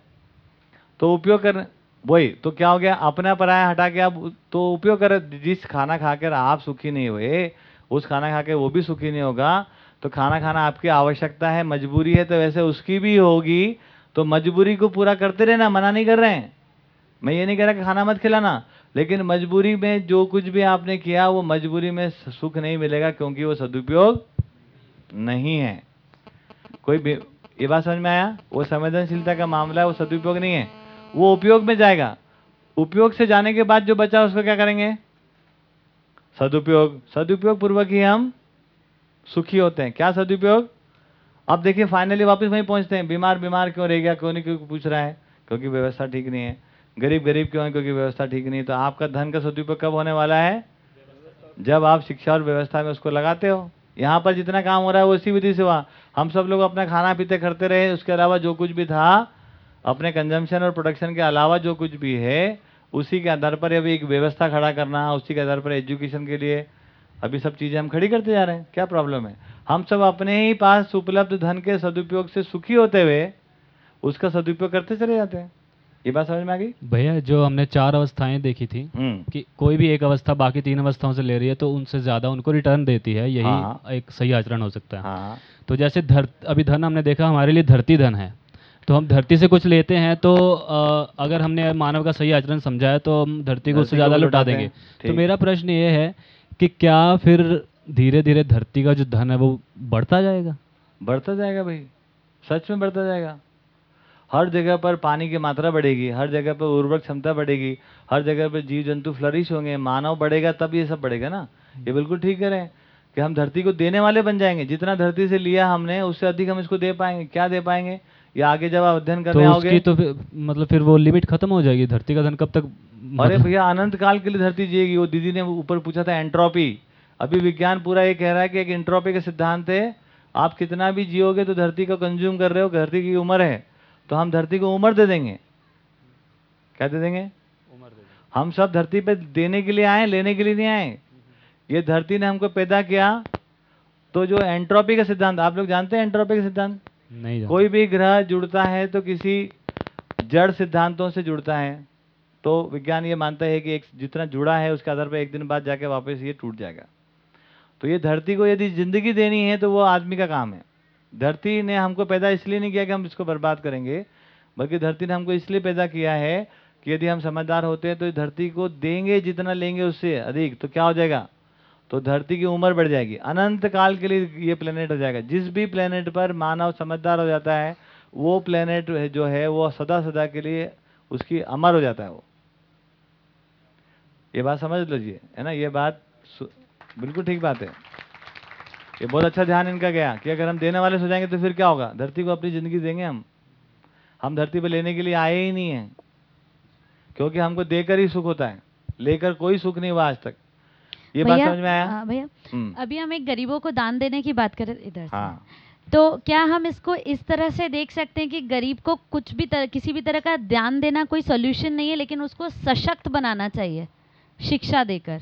तो उपयोग कर वही तो क्या हो गया? अपना पराया हटा के आप तो उपयोग कर जिस खाना खाकर आप सुखी नहीं हुए, उस खाना खा के वो भी सुखी नहीं होगा तो खाना खाना आपकी आवश्यकता है, मजबूरी है तो वैसे उसकी भी होगी। तो मजबूरी को पूरा करते रहना, मना नहीं कर रहे हैं। मैं ये नहीं कह रहा कि खाना मत खिलाना, लेकिन मजबूरी में जो कुछ भी आपने किया, वो मजबूरी में सुख नहीं मिलेगा, क्योंकि वो सदुपयोग नहीं है। कोई ये बात समझ में आया? वो संवेदनशीलता का मामला है, वो सदुपयोग नहीं है। वो उपयोग में जाएगा। उपयोग से जाने के बाद जो बचा उसको क्या करेंगे? सदुपयोग। सदुपयोग पूर्वक ही हम सुखी होते हैं। क्या सदुपयोग? अब देखिए फाइनली वापस वहीं पहुँचते हैं। बीमार बीमार क्यों रह गया? क्यों नहीं, क्यों पूछ रहा है? क्योंकि व्यवस्था ठीक नहीं है। गरीब गरीब क्यों है? क्योंकि व्यवस्था ठीक नहीं है। तो आपका धन का सदुपयोग कब होने वाला है? जब आप शिक्षा और व्यवस्था में उसको लगाते हो। यहाँ पर जितना काम हो रहा है, वो इसी विधि से हुआ। हम सब लोग अपना खाना पीते करते रहे उसके अलावा जो कुछ भी था अपने कंजम्पशन और प्रोडक्शन के अलावा जो कुछ भी है उसी के आधार पर अभी एक व्यवस्था खड़ा करना उसी के आधार पर एजुकेशन के लिए अभी सब चीज़ें हम खड़ी करते जा रहे हैं। क्या प्रॉब्लम है? हम सब अपने ही पास उपलब्ध धन के सदुपयोग से सुखी होते हुए उसका सदुपयोग करते चले जाते हैं। ये बात समझ में आ गई? भैया जो हमने चार अवस्थाएँ देखी थी हम्म। कि कोई भी एक अवस्था बाकी तीन अवस्थाओं से ले रही है तो उनसे ज़्यादा उनको रिटर्न देती है यही हाँ। एक सही आचरण हो सकता है। हाँ। तो जैसे धर अभी धन हमने देखा हमारे लिए धरती धन है। तो हम धरती से कुछ लेते हैं तो अ, अगर हमने मानव का सही आचरण समझा है तो हम धरती को उससे ज़्यादा लुटा देंगे। तो मेरा प्रश्न ये है कि क्या फिर धीरे धीरे धरती का जो धन है वो बढ़ता जाएगा? बढ़ता जाएगा भाई। सच में बढ़ता जाएगा। हर जगह पर पानी की मात्रा बढ़ेगी हर जगह पर उर्वरक क्षमता बढ़ेगी हर जगह पर जीव जंतु फ्लरिश होंगे मानव बढ़ेगा तब ये सब बढ़ेगा ना। ये बिल्कुल ठीक हैं। कि हम धरती को देने वाले बन जाएँगे। जितना धरती से लिया हमने उससे अधिक हम इसको दे पाएँगे। क्या दे पाएँगे? ये आगे जब आप अध्ययन करने तो आओगे तो फिर मतलब फिर वो लिमिट खत्म हो जाएगी। धरती का धन कब तक अरे मतलब- भैया अनंत काल के लिए धरती जिएगी। वो दीदी ने ऊपर पूछा था एंट्रोपी। अभी विज्ञान पूरा ये कह रहा है कि एक एंट्रोपी का सिद्धांत है आप कितना भी जियोगे तो धरती को कंज्यूम कर रहे हो धरती की उम्र है। तो हम धरती को उम्र दे देंगे। क्या दे देंगे? उम्र हम सब धरती पे देने के लिए आए लेने के लिए नहीं आए। ये धरती ने हमको पैदा किया तो जो एंट्रोपी का सिद्धांत आप लोग जानते हैं एंट्रोपी का सिद्धांत? नहीं कोई भी ग्रह जुड़ता है तो किसी जड़ सिद्धांतों से जुड़ता है। तो विज्ञान ये मानता है कि एक जितना जुड़ा है उसके आधार पर एक दिन बाद जाके वापस ये टूट जाएगा। तो ये धरती को यदि ज़िंदगी देनी है तो वो आदमी का काम है। धरती ने हमको पैदा इसलिए नहीं किया कि हम इसको बर्बाद करेंगे बल्कि धरती ने हमको इसलिए पैदा किया है कि यदि हम समझदार होते हैं तो धरती को देंगे जितना लेंगे उससे अधिक तो क्या हो जाएगा? तो धरती की उम्र बढ़ जाएगी। अनंत काल के लिए ये प्लेनेट हो जाएगा। जिस भी प्लेनेट पर मानव समझदार हो जाता है, वो प्लेनेट जो है, वो सदा सदा के लिए उसकी अमर हो जाता है वो। ये बात समझ लीजिए, है ना? ये बात बिल्कुल ठीक बात है। ये बहुत अच्छा ध्यान इनका गया कि अगर हम देने वाले हो जाएँगे तो फिर क्या होगा? धरती को अपनी ज़िंदगी देंगे हम। हम धरती पर लेने के लिए आए ही नहीं हैं। क्योंकि हमको देकर ही सुख होता है। लेकर कोई सुख नहीं हुआ आज तक। ये बात भैया समझ में आया? हाँ, भैया। हम्म, अभी हम एक गरीबों को दान देने की बात करें इधर हाँ। तो क्या हम इसको इस तरह से देख सकते हैं कि गरीब को कुछ भी तरह किसी भी तरह का ध्यान देना कोई सोल्यूशन नहीं है लेकिन उसको सशक्त बनाना चाहिए शिक्षा देकर?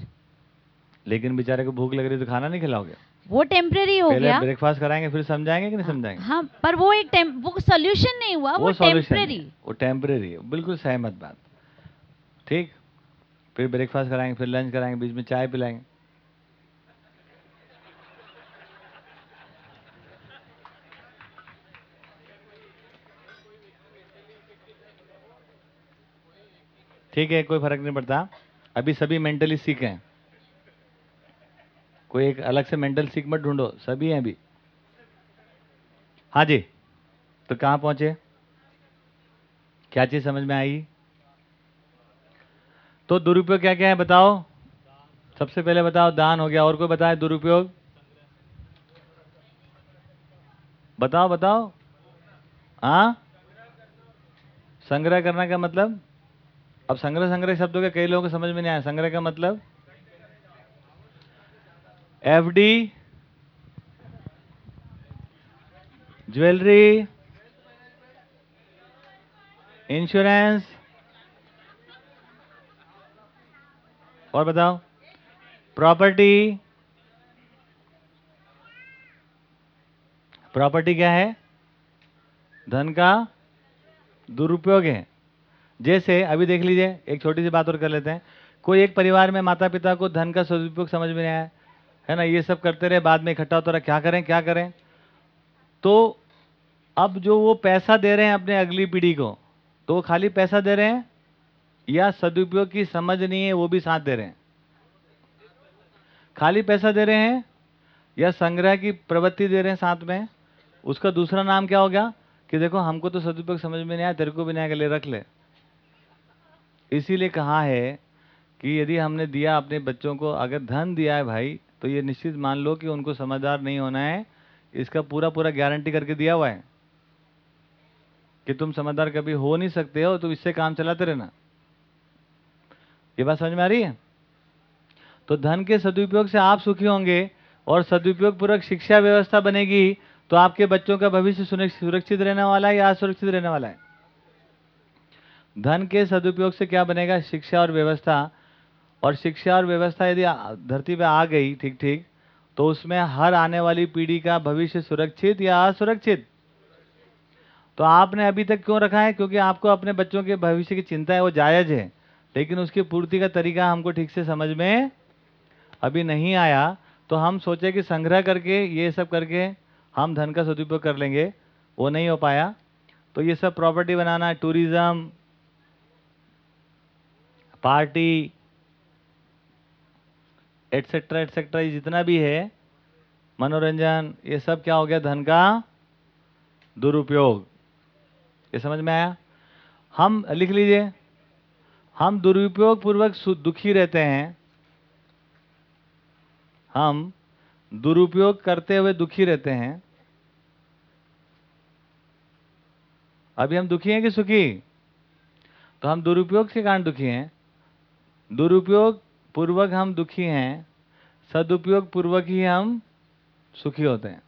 लेकिन बेचारे को भूख लग रही है तो खाना नहीं खिलाओगे? वो टेम्परेरी हो गया। ब्रेकफास्ट कराएँगे फिर समझाएँगे कि नहीं समझाएँगे? हाँ पर वो एक टेम वो सोल्यूशन नहीं हुआ वो टेम्परेरी वो टेम्परेरी बिल्कुल सहमत बात। ठीक? फिर ब्रेकफास्ट कराएँगे, फिर लंच कराएँगे, बीच में चाय पिलाएँगे। ठीक है, कोई फ़र्क नहीं पड़ता। अभी सभी मेंटली सीख हैं। कोई एक अलग से मेंटल सीख मत ढूंढो, सभी हैं अभी। हाँ जी तो कहाँ पहुँचे? क्या चीज़ समझ में आई? तो दुरुपयोग क्या क्या है बताओ? सबसे पहले बताओ, दान हो गया। और कोई बताए दुरुपयोग? बताओ बताओ। हाँ? संग्रह करना का मतलब? अब संग्रह संग्रह शब्दों के कई लोगों को समझ में नहीं आया। संग्रह का मतलब? एफडी ज्वेलरी इंश्योरेंस और बताओ। प्रॉपर्टी प्रॉपर्टी क्या है? धन का दुरुपयोग है। जैसे, अभी देख लीजिए, एक छोटी सी बात और कर लेते हैं। कोई एक परिवार में माता पिता को धन का सदुपयोग समझ में नहीं आया, है ना? ये सब करते रहे, बाद में इकट्ठा होता रहा, क्या करें क्या करें? तो अब जो वो पैसा दे रहे हैं अपने अगली पीढ़ी को तो वो खाली पैसा दे रहे हैं? या सदुपयोग की समझ नहीं है, वो भी साथ दे रहे हैं। खाली पैसा दे रहे हैं या संग्रह की प्रवृत्ति दे रहे हैं साथ में, उसका दूसरा नाम क्या हो गया? कि देखो, हमको तो सदुपयोग समझ में नहीं आया, तेरे को भी नहीं आया ले रख ले। इसीलिए कहा है कि यदि हमने दिया अपने बच्चों को, अगर धन दिया है भाई तो ये निश्चित मान लो कि उनको समझदार नहीं होना है, इसका पूरा पूरा गारंटी करके दिया हुआ है। कि तुम समझदार कभी हो नहीं सकते हो तो इससे काम चलाते रहना। ये बात समझ में आ रही है? तो धन के सदुपयोग से आप सुखी होंगे और सदुपयोग पूर्वक शिक्षा व्यवस्था बनेगी तो आपके बच्चों का भविष्य सुरक्षित रहने वाला है या असुरक्षित रहने वाला है? धन के सदुपयोग से क्या बनेगा? शिक्षा और व्यवस्था। और शिक्षा और व्यवस्था यदि धरती पे आ गई ठीक ठीक तो उसमें हर आने वाली पीढ़ी का भविष्य सुरक्षित या असुरक्षित? तो आपने अभी तक क्यों रखा है? क्योंकि आपको अपने बच्चों के भविष्य की चिंता है वो जायज़ है। लेकिन उसकी पूर्ति का तरीका हमको ठीक से समझ में अभी नहीं आया तो हम सोचे कि संग्रह करके, ये सब करके हम धन का सदुपयोग कर लेंगे। वो नहीं हो पाया। तो ये सब प्रॉपर्टी बनाना टूरिज़्म पार्टी एटसेट्रा एटसेट्रा ये जितना भी है, मनोरंजन, ये सब क्या हो गया धन का दुरुपयोग। ये समझ में आया? हम लिख लीजिए। हम दुरुपयोग पूर्वक दुखी रहते हैं, हम दुरुपयोग करते हुए दुखी रहते हैं। अभी हम दुखी हैं कि सुखी? तो हम दुरुपयोग के कारण दुखी हैं। दुरुपयोग पूर्वक हम दुखी हैं सदुपयोग पूर्वक ही हम सुखी होते हैं।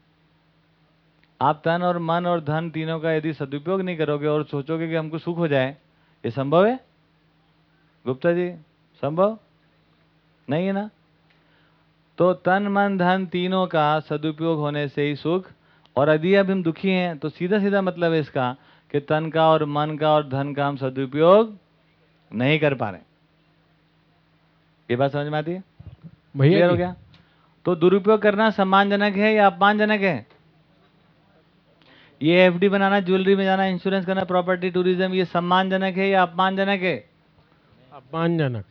आप तन और मन और धन तीनों का यदि सदुपयोग नहीं करोगे और सोचोगे कि हमको सुख हो जाए, ये संभव है? गुप्ता जी संभव? नहीं है ना? तो तन मन धन तीनों का सदुपयोग होने से ही सुख और यदि अब हम दुखी हैं तो सीधा सीधा मतलब है इसका कि तन का और मन का और धन का हम सदुपयोग नहीं कर पा रहे ये बात समझ में आती है? भैया हो गया? तो दुरुपयोग करना सम्मानजनक है या अपमानजनक है? ये एफडी बनाना ज्वेलरी में जाना इंश्योरेंस करना प्रॉपर्टी टूरिज़्म ये सम्मानजनक है या अपमानजनक है? अपमानजनक।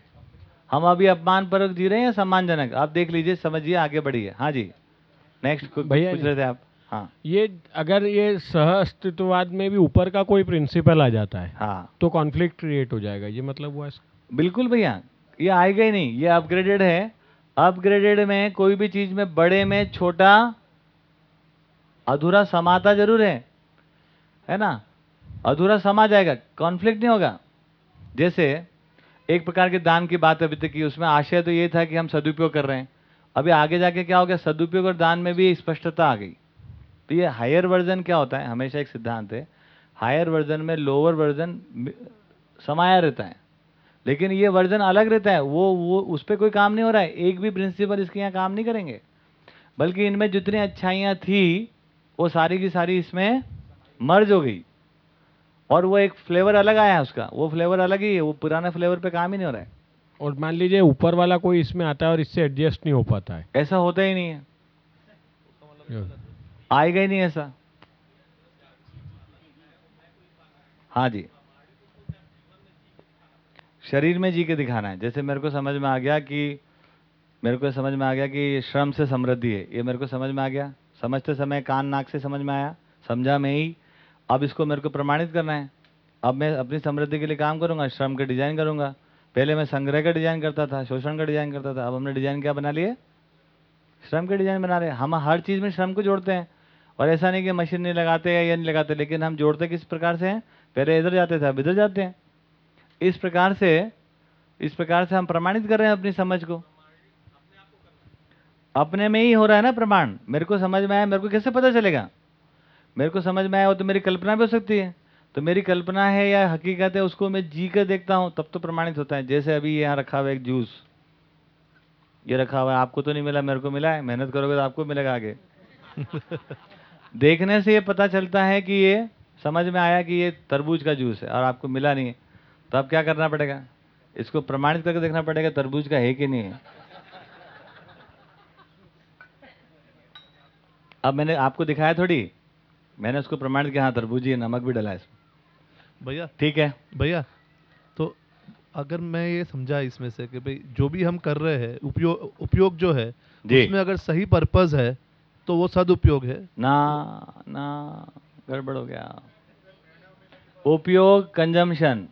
हम अभी अपमान पर जी रहे हैं या सम्मानजनक? आप देख लीजिए समझिए आगे बढ़िए हाँ। जी। नेक्स्ट भैया पूछ रहे थे आप। हाँ। ये अगर ये सह अस्तित्ववाद में भी ऊपर का कोई प्रिंसिपल आ जाता है हाँ। तो कॉन्फ्लिक्ट क्रिएट हो जाएगा। ये मतलब हुआ इसका। बिल्कुल भैया। ये आएगा ही नहीं। ये अपग्रेडेड है। अपग्रेडेड में कोई भी चीज़ में बड़े में छोटा अधूरा समाता ज़रूर है। है ना? अधूरा समा जाएगा। कॉन्फ्लिक्ट नहीं होगा। जैसे एक प्रकार के दान की बात अभी तक की, उसमें आशय तो ये था कि हम सदुपयोग कर रहे हैं। अभी आगे जाके क्या हो गया? सदुपयोग और दान में भी स्पष्टता आ गई। तो ये हायर वर्जन क्या होता है? हमेशा एक सिद्धांत है। हायर वर्जन में लोअर वर्जन समाया रहता है। लेकिन ये वर्जन अलग रहता है। वो वो, उस पर कोई काम नहीं हो रहा है। एक भी प्रिंसिपल इसके यहाँ काम नहीं करेंगे। बल्कि इनमें जितनी अच्छाइयाँ थी, वो सारी की सारी इसमें मर्ज हो गई। और वो एक फ्लेवर अलग आया है उसका। वो फ्लेवर अलग ही है वो पुराना फ्लेवर पे काम ही नहीं हो रहा है। और मान लीजिए ऊपर वाला कोई इसमें आता है और इससे एडजस्ट नहीं हो पाता है। ऐसा होता ही नहीं है। आएगा ही नहीं ऐसा। हाँ जी। शरीर में जी के दिखाना है। जैसे मेरे को समझ में आ गया कि मेरे को समझ में आ गया कि श्रम से समृद्धि है। ये मेरे को समझ में आ गया। समझते समय कान नाक से समझ में आया। समझा मैं ही। अब इसको मेरे को प्रमाणित करना है। अब मैं अपनी समृद्धि के लिए काम करूँगा, श्रम का डिज़ाइन करूँगा। पहले मैं संग्रह का डिज़ाइन करता था, शोषण का डिज़ाइन करता था। अब हमने डिज़ाइन क्या बना लिए? श्रम के डिज़ाइन बना रहे हम हर चीज़ में श्रम को जोड़ते हैं। और ऐसा नहीं कि मशीन नहीं लगाते या ये नहीं लगाते, लेकिन हम जोड़ते किस प्रकार से हैं? पहले इधर जाते थे, अब इधर जाते हैं। इस प्रकार से, इस प्रकार से हम प्रमाणित कर रहे हैं अपनी समझ को। अपने में ही हो रहा है ना प्रमाण। मेरे को समझ में आया, मेरे को कैसे पता चलेगा? मेरे को समझ में आया हो तो मेरी कल्पना भी हो सकती है। तो मेरी कल्पना है या हकीकत है उसको मैं जी कर देखता हूँ तब तो प्रमाणित होता है। जैसे अभी यहाँ रखा हुआ है एक जूस। ये रखा हुआ है आपको तो नहीं मिला मेरे को मिला है। मेहनत करोगे तो आपको मिलेगा आगे। देखने से ये पता चलता है कि ये समझ में आया कि ये तरबूज का जूस है और आपको मिला नहीं है। तो अब क्या करना पड़ेगा? इसको प्रमाणित करके देखना पड़ेगा तरबूज का है कि नहीं है। अब मैंने आपको दिखाया थोड़ी। मैंने उसको प्रमाणित किया हाँ तरबूज ही है नमक भी डला है इसमें। भैया। ठीक है? भैया तो अगर मैं ये समझा इसमें से कि भाई जो भी हम कर रहे हैं उपयोग उपयोग जो है उसमें अगर सही पर्पज है तो वो सदुपयोग है। ना ना गड़बड़ हो गया। उपयोग कंजम्पशन।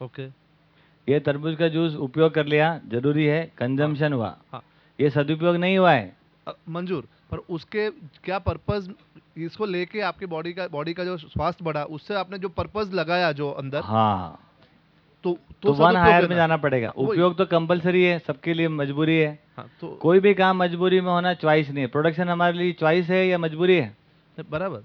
ओके। ये तरबूज का जूस उपयोग कर लिया ज़रूरी है कंजम्पशन हुआ। हाँ। ये सदुपयोग नहीं हुआ है। मंजूर पर उसके क्या पर्पज इसको लेके आपकी बॉडी का बॉडी का जो स्वास्थ्य बढ़ा उससे आपने जो पर्पज लगाया जो अंदर हाँ। तो तो तो वन हायर में जाना पड़ेगा। उपयोग तो कंपलसरी है सबके लिए मजबूरी है। हाँ तो कोई भी काम मजबूरी में होना चॉइस नहीं है। प्रोडक्शन हमारे लिए चॉइस है या मजबूरी है? बराबर।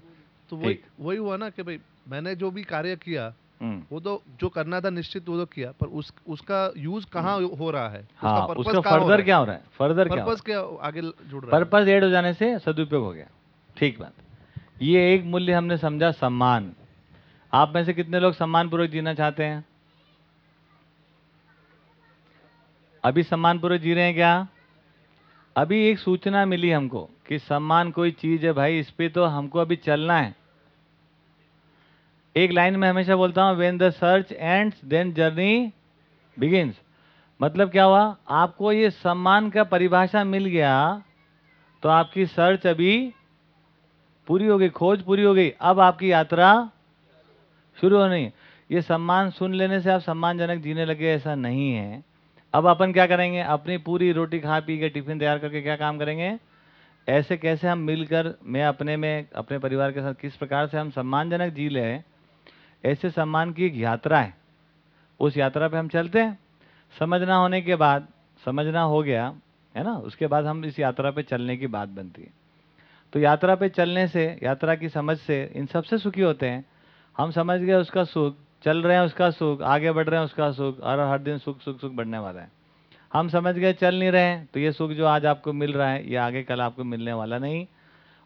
तो वही वही हुआ ना कि भाई मैंने जो भी कार्य किया हम्म, वो तो जो करना था निश्चित वो तो किया पर उस उसका यूज़ कहाँ हो रहा है? हाँ उसका फर्दर क्या हो रहा है? फर्दर क्या आगे जुड़ रहा है? पर्पज एड हो जाने से सदुपयोग हो गया। ठीक बात। ये एक मूल्य हमने समझा, सम्मान। आप में से कितने लोग सम्मान पूर्वक जीना चाहते हैं? अभी सम्मान पूर्वक जी रहे हैं क्या? अभी एक सूचना मिली हमको कि सम्मान कोई चीज़ है भाई, इस पर तो हमको अभी चलना है। एक लाइन में हमेशा बोलता हूँ when the search ends then journey begins मतलब क्या हुआ? आपको ये सम्मान का परिभाषा मिल गया तो आपकी सर्च अभी पूरी हो गई, खोज पूरी हो गई, अब आपकी यात्रा शुरू है ये सम्मान सुन लेने से आप सम्मानजनक जीने लगे, ऐसा नहीं है। अब अपन क्या करेंगे? अपनी पूरी रोटी खा पी के टिफ़िन तैयार करके क्या काम करेंगे? ऐसे कैसे हम मिलकर, मैं अपने में, अपने परिवार के साथ किस प्रकार से हम सम्मानजनक जी ले, ऐसे सम्मान की एक यात्रा है। उस यात्रा पे हम चलते हैं। समझना होने के बाद, समझना हो गया, है ना? उसके बाद हम इस यात्रा पे चलने की बात बनती है। तो यात्रा पे चलने से, यात्रा की समझ से इन सबसे सुखी होते हैं। हम समझ गए उसका सुख, चल रहे हैं उसका सुख, आगे बढ़ रहे हैं उसका सुख और हर दिन सुख सुख सुख बढ़ने वाला है। हम समझ गए चल नहीं रहे हैं तो ये सुख जो आज आपको मिल रहा है, ये आगे कल आपको मिलने वाला नहीं।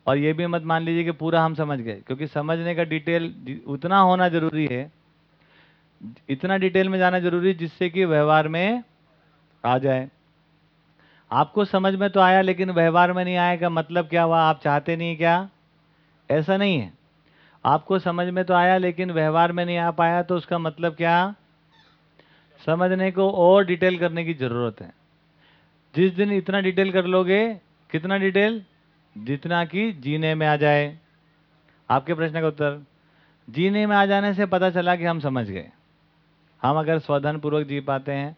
और ये भी मत मान लीजिए कि पूरा हम समझ गए, क्योंकि समझने का डिटेल उतना होना ज़रूरी है, इतना डिटेल में जाना ज़रूरी जिससे कि व्यवहार में आ जाए। आपको समझ में तो आया, लेकिन व्यवहार में नहीं आएगा मतलब क्या हुआ? आप चाहते नहीं क्या? ऐसा नहीं है। आपको समझ में तो आया, लेकिन व्यवहार में नहीं आ पाया तो उसका मतलब क्या? समझने को और डिटेल करने की ज़रूरत है। जिस दिन इतना डिटेल कर लोगे, कितना डिटेल? जितना कि जीने में आ जाए। आपके प्रश्न का उत्तर, जीने में आ जाने से पता चला कि हम समझ गए। हम अगर स्वधन पूर्वक जी पाते हैं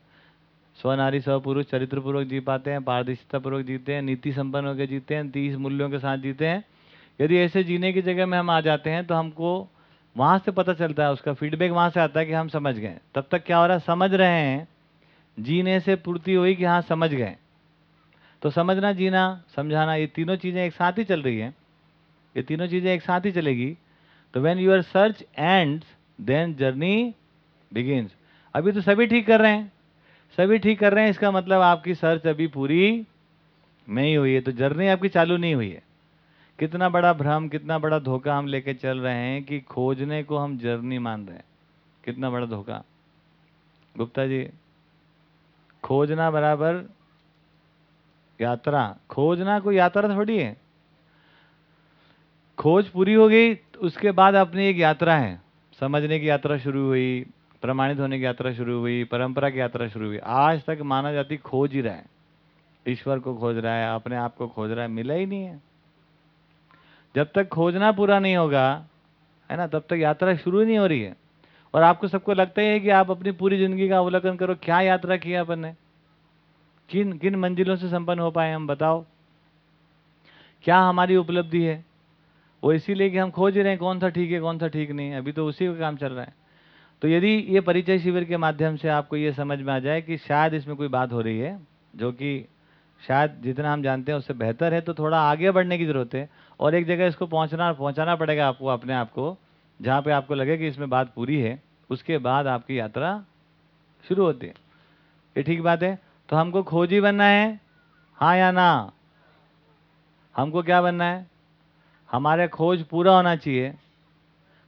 स्वनारी, स्वपुरुष चरित्र पूर्वक जी पाते हैं पारदर्शिता पूर्वक जीते हैं नीति संपन्न होकर जीते हैं तीस मूल्यों के साथ जीते हैं। यदि ऐसे जीने की जगह में हम आ जाते हैं तो हमको वहाँ से पता चलता है, उसका फीडबैक वहाँ से आता है कि हम समझ गए तब तक क्या हो रहा है? समझ रहे हैं, जीने से पूर्ति हुई कि हाँ समझ गए तो समझना, जीना, समझाना, ये तीनों चीज़ें एक साथ ही चल रही हैं। ये तीनों चीज़ें एक साथ ही चलेगी। तो when your search end then journey begins अभी तो सभी ठीक कर रहे हैं। सभी ठीक कर रहे हैं, इसका मतलब आपकी सर्च अभी पूरी नहीं हुई है तो जर्नी आपकी चालू नहीं हुई है। कितना बड़ा भ्रम, कितना बड़ा धोखा हम लेके चल रहे हैं कि खोजने को हम जर्नी मान रहे हैं। कितना बड़ा धोखा। गुप्ता जी, खोजना बराबर यात्रा, खोजना कोई यात्रा थोड़ी है। खोज पूरी हो गई, उसके बाद अपनी एक यात्रा है, समझने की यात्रा शुरू हुई प्रमाणित होने की यात्रा शुरू हुई, परंपरा की यात्रा शुरू हुई। आज तक मानव जाति खोज ही रहा है। ईश्वर को खोज रहा है, अपने आप को खोज रहा है, मिला ही नहीं है। जब तक खोजना पूरा नहीं होगा, है ना, तब तक यात्रा शुरू नहीं हो रही है। और आपको सबको लगता ही है कि आप अपनी पूरी ज़िंदगी का अवलोकन करो, क्या यात्रा किया अपन ने? किन किन मंजिलों से संपन्न हो पाए हम, बताओ। क्या हमारी उपलब्धि है? वो इसीलिए कि हम खोज रहे हैं, कौन सा ठीक है, कौन सा ठीक नहीं है। अभी तो उसी का काम चल रहा है। तो यदि ये परिचय शिविर के माध्यम से आपको ये समझ में आ जाए कि शायद इसमें कोई बात हो रही है, जो कि शायद जितना हम जानते हैं उससे बेहतर है तो थोड़ा आगे बढ़ने की ज़रूरत है और एक जगह इसको पहुँचना पहुंचाना पड़ेगा आपको, अपने आप को, जहाँ पे आपको लगे कि इसमें बात पूरी है, उसके बाद आपकी यात्रा शुरू होती है। ये ठीक बात है? तो हमको खोजी बनना है हाँ या ना? हमको क्या बनना है? हमारे खोज पूरा होना चाहिए।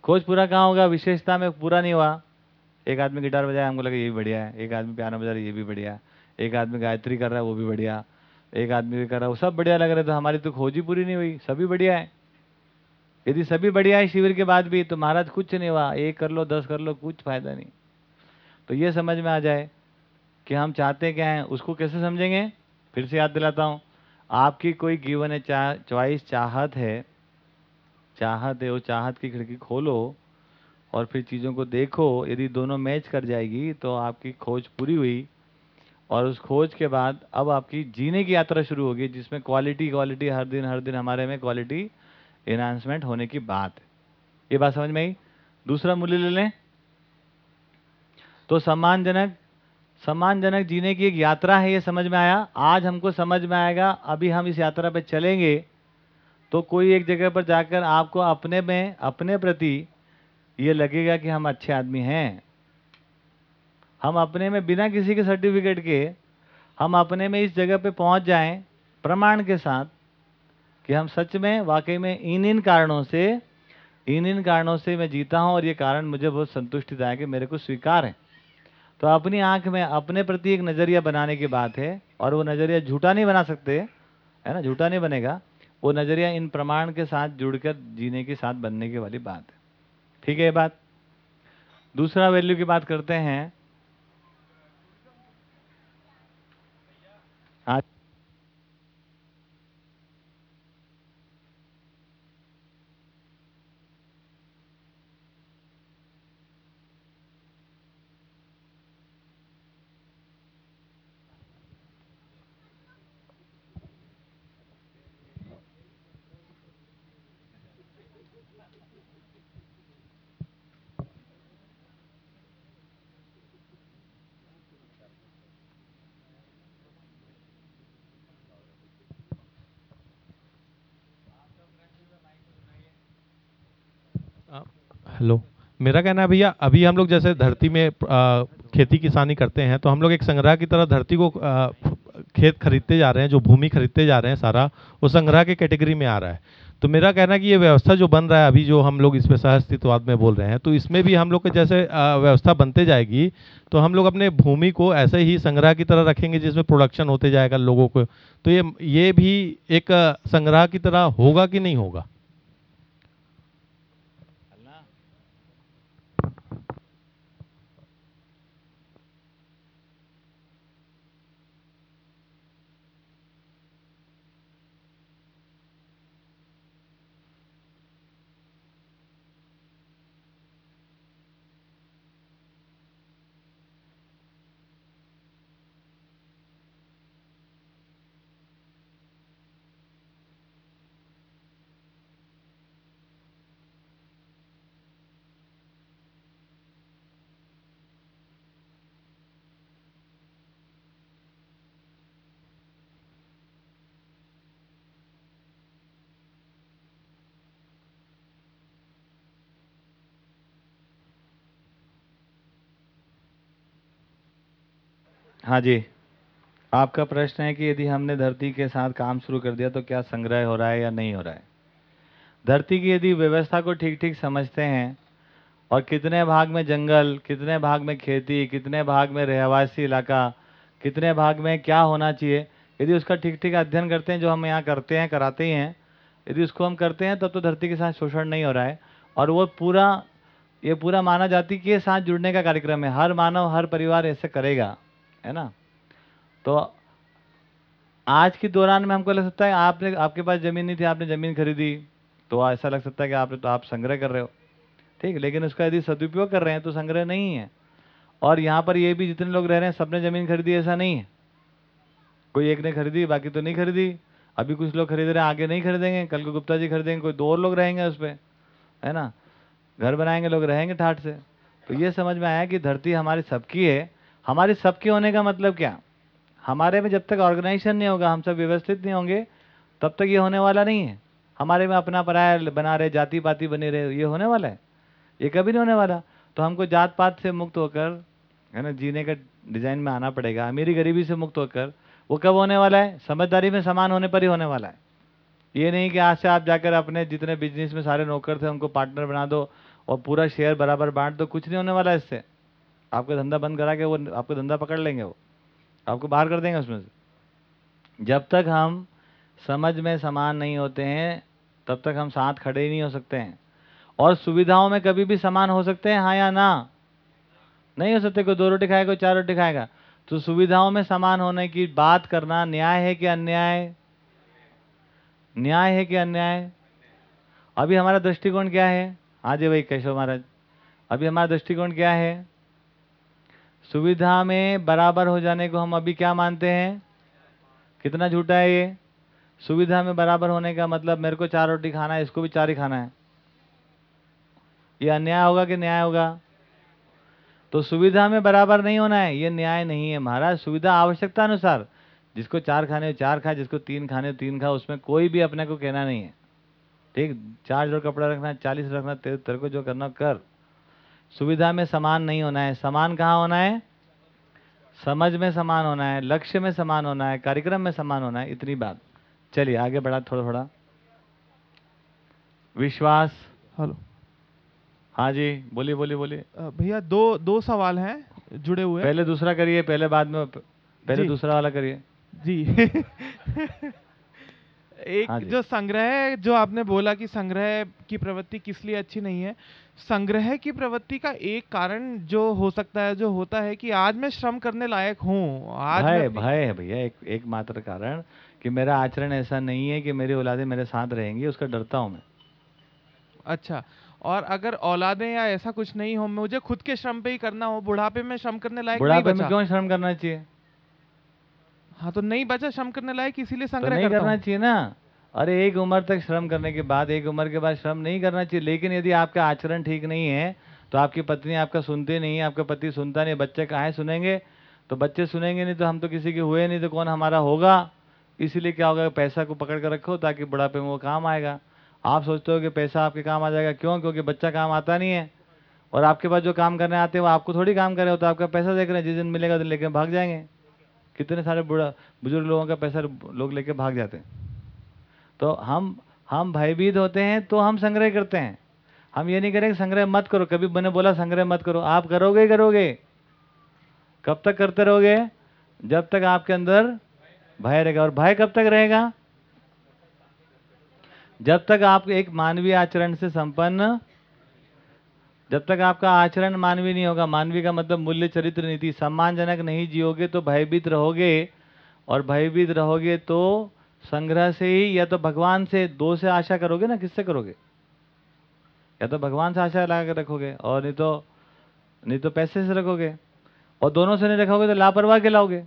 खोज पूरा कहाँ होगा? विशेषता में पूरा नहीं हुआ। एक आदमी गिटार बजाया, हमको लगा ये भी बढ़िया है। एक आदमी पियानो बजा रहा है, ये भी बढ़िया एक आदमी गायत्री कर रहा है, वो भी बढ़िया एक आदमी भी कर रहा है, वो सब बढ़िया लग रहा तो हमारी तो खोज ही पूरी नहीं हुई, सभी बढ़िया है। यदि सभी बढ़िया है शिविर के बाद भी तो महाराज कुछ नहीं हुआ। एक कर लो, दस कर लो, कुछ फ़ायदा नहीं। तो ये समझ में आ जाए कि हम चाहते क्या हैं, उसको कैसे समझेंगे? फिर से याद दिलाता हूँ। आपकी कोई गिवन है चॉइस चाहत है चाहत है, वो चाहत की खिड़की खोलो और फिर चीज़ों को देखो। यदि दोनों मैच कर जाएगी तो आपकी खोज पूरी हुई और उस खोज के बाद अब आपकी जीने की यात्रा शुरू होगी, जिसमें क्वालिटी क्वालिटी हर दिन हर दिन हमारे में क्वालिटी एनहांसमेंट होने की बात है। ये बात समझ में आई? दूसरा मूल्य ले लें। तो सम्मानजनक सम्मानजनक जीने की एक यात्रा है, ये समझ में आया? आज हमको समझ में आएगा, अभी हम इस यात्रा पे चलेंगे तो कोई एक जगह पर जाकर आपको अपने में, अपने प्रति ये लगेगा कि हम अच्छे आदमी हैं। हम अपने में बिना किसी के सर्टिफिकेट के, हम अपने में इस जगह पे पहुँच जाएँ प्रमाण के साथ कि हम सच में, वाकई में इन इन कारणों से इन इन कारणों से मैं जीता हूँ और ये कारण मुझे बहुत संतुष्टिदायक है, मेरे को स्वीकार है। तो अपनी आँख में, अपने प्रति एक नज़रिया बनाने की बात है और वो नज़रिया झूठा नहीं बना सकते, है ना? झूठा नहीं बनेगा। वो नज़रिया इन प्रमाण के साथ जुड़कर जीने के साथ बनने की वाली बात है। ठीक है ये बात? दूसरा वैल्यू की बात करते हैं। हाँ। हेलो। मेरा कहना है भैया अभी हम लोग जैसे धरती में आ, खेती किसानी करते हैं तो हम लोग एक संग्रह की तरह धरती को आ, खेत खरीदते जा रहे हैं जो भूमि खरीदते जा रहे हैं सारा वो संग्रह के कैटेगरी में आ रहा है। तो मेरा कहना है कि ये व्यवस्था जो बन रहा है अभी जो हम लोग इस पे सहअस्तित्ववाद में बोल रहे हैं तो इसमें भी हम लोग के जैसे व्यवस्था बनते जाएगी तो हम लोग अपने भूमि को ऐसे ही संग्रह की तरह रखेंगे जिसमें प्रोडक्शन होते जाएगा लोगों को। तो ये ये भी एक संग्रह की तरह होगा कि नहीं होगा? हाँ जी। आपका प्रश्न है कि यदि हमने धरती के साथ काम शुरू कर दिया तो क्या संग्रह हो रहा है या नहीं हो रहा है? धरती की यदि व्यवस्था को ठीक ठीक समझते हैं और कितने भाग में जंगल, कितने भाग में खेती, कितने भाग में रहवासी इलाका, कितने भाग में क्या होना चाहिए, यदि उसका ठीक ठीक अध्ययन करते हैं, जो हम यहाँ करते हैं, कराते ही हैं, यदि उसको हम करते हैं, तब तो धरती के साथ शोषण नहीं हो रहा है। और वो पूरा, ये पूरा माना जाति के साथ जुड़ने का कार्यक्रम है। हर मानव, हर परिवार ऐसे करेगा। है ना? तो आज के दौरान में हमको लग सकता है आपने, आपके पास ज़मीन नहीं थी, आपने ज़मीन खरीदी तो ऐसा लग सकता है कि आपने तो आप संग्रह कर रहे हो। ठीक, लेकिन उसका यदि सदुपयोग कर रहे हैं तो संग्रह नहीं है। और यहाँ पर ये भी जितने लोग रह रहे हैं, सबने ज़मीन खरीदी, ऐसा नहीं है। कोई एक ने खरीदी, बाकी तो नहीं खरीदी। अभी कुछ लोग खरीद रहे हैं, आगे नहीं खरीदेंगे, कल को गुप्ता जी खरीदेंगे, कोई दो और लोग रहेंगे उस पर है ना? घर बनाएँगे, लोग रहेंगे ठाठ से। तो ये समझ में आया कि धरती हमारी सबकी है हमारी सबके होने का मतलब क्या? हमारे में जब तक ऑर्गेनाइजेशन नहीं होगा, हम सब व्यवस्थित नहीं होंगे, तब तक ये होने वाला नहीं है। हमारे में अपना पराया बना रहे जाति पाति बने रहे, ये होने वाला है। ये कभी नहीं होने वाला। तो हमको जात पात से मुक्त होकर, है ना, जीने का डिज़ाइन में आना पड़ेगा, अमीरी गरीबी से मुक्त होकर, वो कब होने वाला है? समझदारी में समान होने पर ही होने वाला है। ये नहीं कि आज से आप जाकर अपने जितने बिज़नेस में सारे नौकर थे, उनको पार्टनर बना दो और पूरा शेयर बराबर बांट दो, कुछ नहीं होने वाला इससे। आपका धंधा बंद करा के वो, आपका धंधा पकड़ लेंगे वो। आपको बाहर कर देंगे उसमें से। जब तक हम समझ में समान नहीं होते हैं, तब तक हम साथ खड़े ही नहीं हो सकते हैं। और सुविधाओं में कभी भी समान हो सकते हैं हाँ या ना? नहीं हो सकते, कोई दो रोटी खाएगा कोई चार रोटी खाएगा। तो सुविधाओं में समान होने की बात करना न्याय है कि अन्याय? न्याय है कि अन्याय? अभी हमारा दृष्टिकोण क्या है? हाँ जी भाई केशव महाराज। अभी हमारा दृष्टिकोण क्या है? सुविधा में बराबर हो जाने को हम अभी क्या मानते हैं? कितना झूठा है ये? सुविधा में बराबर होने का मतलब मेरे को चार रोटी खाना है, इसको भी चार ही खाना है। ये अन्याय होगा कि न्याय होगा? तो सुविधा में बराबर नहीं होना है, ये न्याय नहीं है महाराज। सुविधा आवश्यकता अनुसार जिसको चार खाने हो, चार खाए, जिसको तीन खाने हो, तीन खाओ, उसमें कोई भी अपने को कहना नहीं है। ठीक? चार जोड़ कपड़ा रखना, चालीस रखना, तेरे को जो करना, कर। सुविधा में समान नहीं होना है। समान कहाँ होना है? समझ में समान होना है लक्ष्य में समान होना है कार्यक्रम में समान होना है इतनी बात। चलिए आगे बढ़ा थोड़ा थोड़ा विश्वास। हेलो। हाँ जी बोलिए बोलिए बोलिए। भैया दो दो सवाल हैं जुड़े हुए पहले दूसरा करिए पहले बाद में पहले दूसरा वाला करिए। जी। एक हाँ जो संग्रह जो आपने बोला कि संग्रह की प्रवृत्ति किस लिए अच्छी नहीं है संग्रह की प्रवृत्ति का एक कारण जो हो सकता है जो होता है कि आज मैं श्रम करने लायक हूँ आज भय भय है भैया एक एकमात्र कारण कि मेरा आचरण ऐसा नहीं है कि मेरी औलादे मेरे साथ रहेंगी उसका डरता हूँ मैं। अच्छा और अगर औलादें या ऐसा कुछ नहीं हो मुझे खुद के श्रम पे ही करना हो बुढ़ापे में श्रम करने लायक बुढ़ापे में क्यों श्रम करना चाहिए? हाँ तो नहीं बचा श्रम करने लायक इसीलिए तो संग्रह नहीं करना चाहिए ना। अरे एक उम्र तक श्रम करने के बाद एक उम्र के बाद श्रम नहीं करना चाहिए। लेकिन यदि आपका आचरण ठीक नहीं है तो आपकी पत्नी आपका सुनती नहीं है आपका पति सुनता नहीं बच्चे कहाँ सुनेंगे? तो बच्चे सुनेंगे नहीं तो हम तो किसी के हुए नहीं तो कौन हमारा होगा? इसीलिए क्या होगा पैसा को पकड़ कर रखो ताकि बुढ़ापे में वो काम आएगा। आप सोचते हो कि पैसा आपके काम आ जाएगा क्यों? क्योंकि बच्चा काम आता नहीं है। और आपके पास जो काम करने आते हैं वो आपको थोड़ी काम करे हो तो आपका पैसा देख रहे हैं जिस दिन मिलेगा दिन लेके भाग जाएँगे। कितने सारे बुढ़ा, बुज़ुर्ग लोगों का पैसा लोग लेके भाग जाते हैं। तो हम हम भयभीत होते हैं तो हम संग्रह करते हैं। हम ये नहीं करेंगे संग्रह मत करो। कभी मैंने बोला, संग्रह मत करो। आप करोगे ही करोगे। कब तक करते रहोगे? जब तक आपके अंदर भय रहेगा। और भय कब तक रहेगा? जब तक आप एक मानवीय आचरण से संपन्न जब तक आपका आचरण मानवीय नहीं होगा, मानवीय का मतलब मूल्य चरित्र नीति सम्मानजनक नहीं जियोगे तो भयभीत रहोगे, और भयभीत रहोगे तो संग्रह से ही या तो भगवान से दो से आशा करोगे ना, किससे करोगे? या तो भगवान से आशा लगा कर रखोगे, और नहीं तो नहीं तो पैसे से रखोगे, और दोनों से नहीं रखोगे तो लापरवाह कहलाओगे।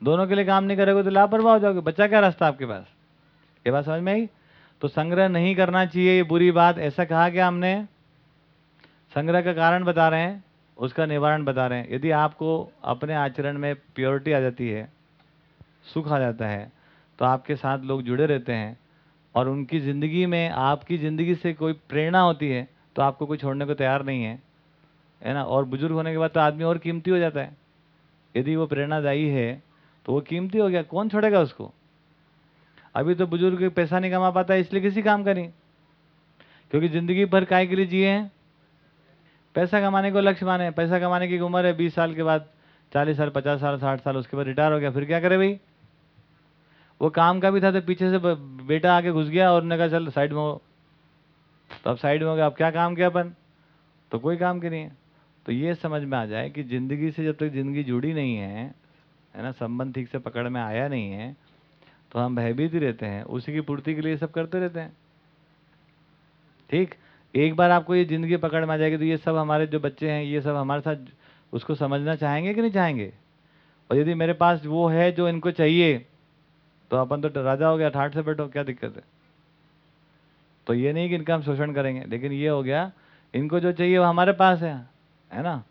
दोनों के लिए काम नहीं करोगे तो लापरवाह हो जाओगे। बच्चा क्या रास्ता आपके पास? ये बात समझ में आई? तो संग्रह नहीं करना चाहिए, ये बुरी बात, ऐसा कहा गया हमने? संग्रह का कारण बता रहे हैं, उसका निवारण बता रहे हैं। यदि आपको अपने आचरण में प्योरिटी आ जाती है, सुख आ जाता है तो आपके साथ लोग जुड़े रहते हैं और उनकी ज़िंदगी में, आपकी ज़िंदगी से कोई प्रेरणा होती है तो आपको कोई छोड़ने को तैयार नहीं है। है ना? और बुज़ुर्ग होने के बाद तो आदमी और कीमती हो जाता है। यदि वो प्रेरणादायी है तो वो कीमती हो गया, कौन छोड़ेगा उसको? अभी तो बुज़ुर्ग पैसा नहीं कमा पाता, इसलिए किसी काम का नहीं। क्योंकि ज़िंदगी भर काय के लिए जिए हैं? पैसा कमाने को लक्ष्य माने। पैसा कमाने की उम्र है बीस साल के बाद, चालीस साल, पचास साल, साठ साल, उसके बाद रिटायर हो गया, फिर क्या करे भाई? वो काम का भी था तो पीछे से बेटा आके घुस गया और उन्होंने कहा, चल, साइड में हो। तो अब साइड में हो गया, अब क्या काम किया अपन? तो कोई काम की नहीं है। तो ये समझ में आ जाए कि ज़िंदगी से जब तक ज़िंदगी जुड़ी नहीं है है ना, संबंध ठीक से पकड़ में आया नहीं है तो हम भयभीत ही रहते हैं, उसी की पूर्ति के लिए सब करते रहते हैं। ठीक? एक बार आपको ये ज़िंदगी पकड़ में आ जाएगी तो ये सब हमारे जो बच्चे हैं, ये सब हमारे साथ उसको समझना चाहेंगे कि नहीं चाहेंगे? और यदि मेरे पास वो है जो इनको चाहिए तो अपन तो राजा हो गया ठाठ से बैठो, क्या दिक्कत है? तो ये नहीं कि इनका हम शोषण करेंगे, लेकिन ये हो गया, इनको जो चाहिए वो हमारे पास है है ना?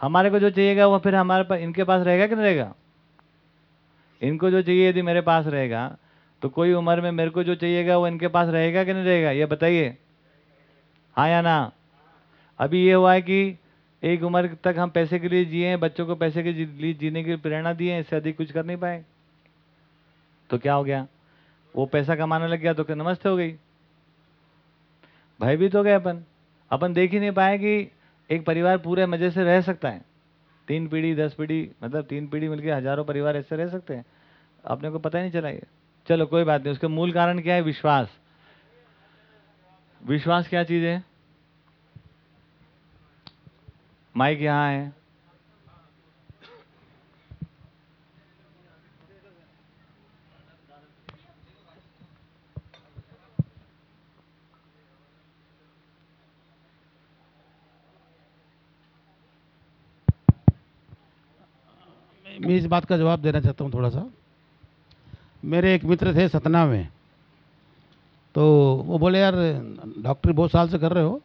हमारे को जो चाहिएगा वो फिर हमारे पास इनके पास रहेगा कि नहीं रहेगा? इनको जो चाहिए यदि मेरे पास रहेगा तो कोई उम्र में मेरे को जो चाहिएगा वो इनके पास रहेगा कि नहीं रहेगा? ये बताइए। हाँ या ना? अभी ये हुआ है कि एक उम्र तक हम पैसे के लिए जिए हैं, बच्चों को पैसे के लिए जीने की प्रेरणा दिए इससे अधिक कुछ कर नहीं पाए। तो क्या हो गया? वो पैसा कमाने लग गया तो क्या नमस्ते हो गई। भयभीत हो गए अपन। अपन देख ही नहीं पाए कि एक परिवार पूरे मज़े से रह सकता है। तीन पीढ़ी, दस पीढ़ी मतलब तीन पीढ़ी मिलकर हज़ारों परिवार ऐसे रह सकते हैं। अपने को पता ही नहीं चला ये। चलो, कोई बात नहीं, उसका मूल कारण क्या है? विश्वास। विश्वास क्या चीज़ है? माइक यहाँ है। मैं इस बात का जवाब देना चाहता हूँ थोड़ा सा मेरे एक मित्र थे सतना में तो वो बोले, यार, डॉक्टरी बहुत साल से कर रहे हो।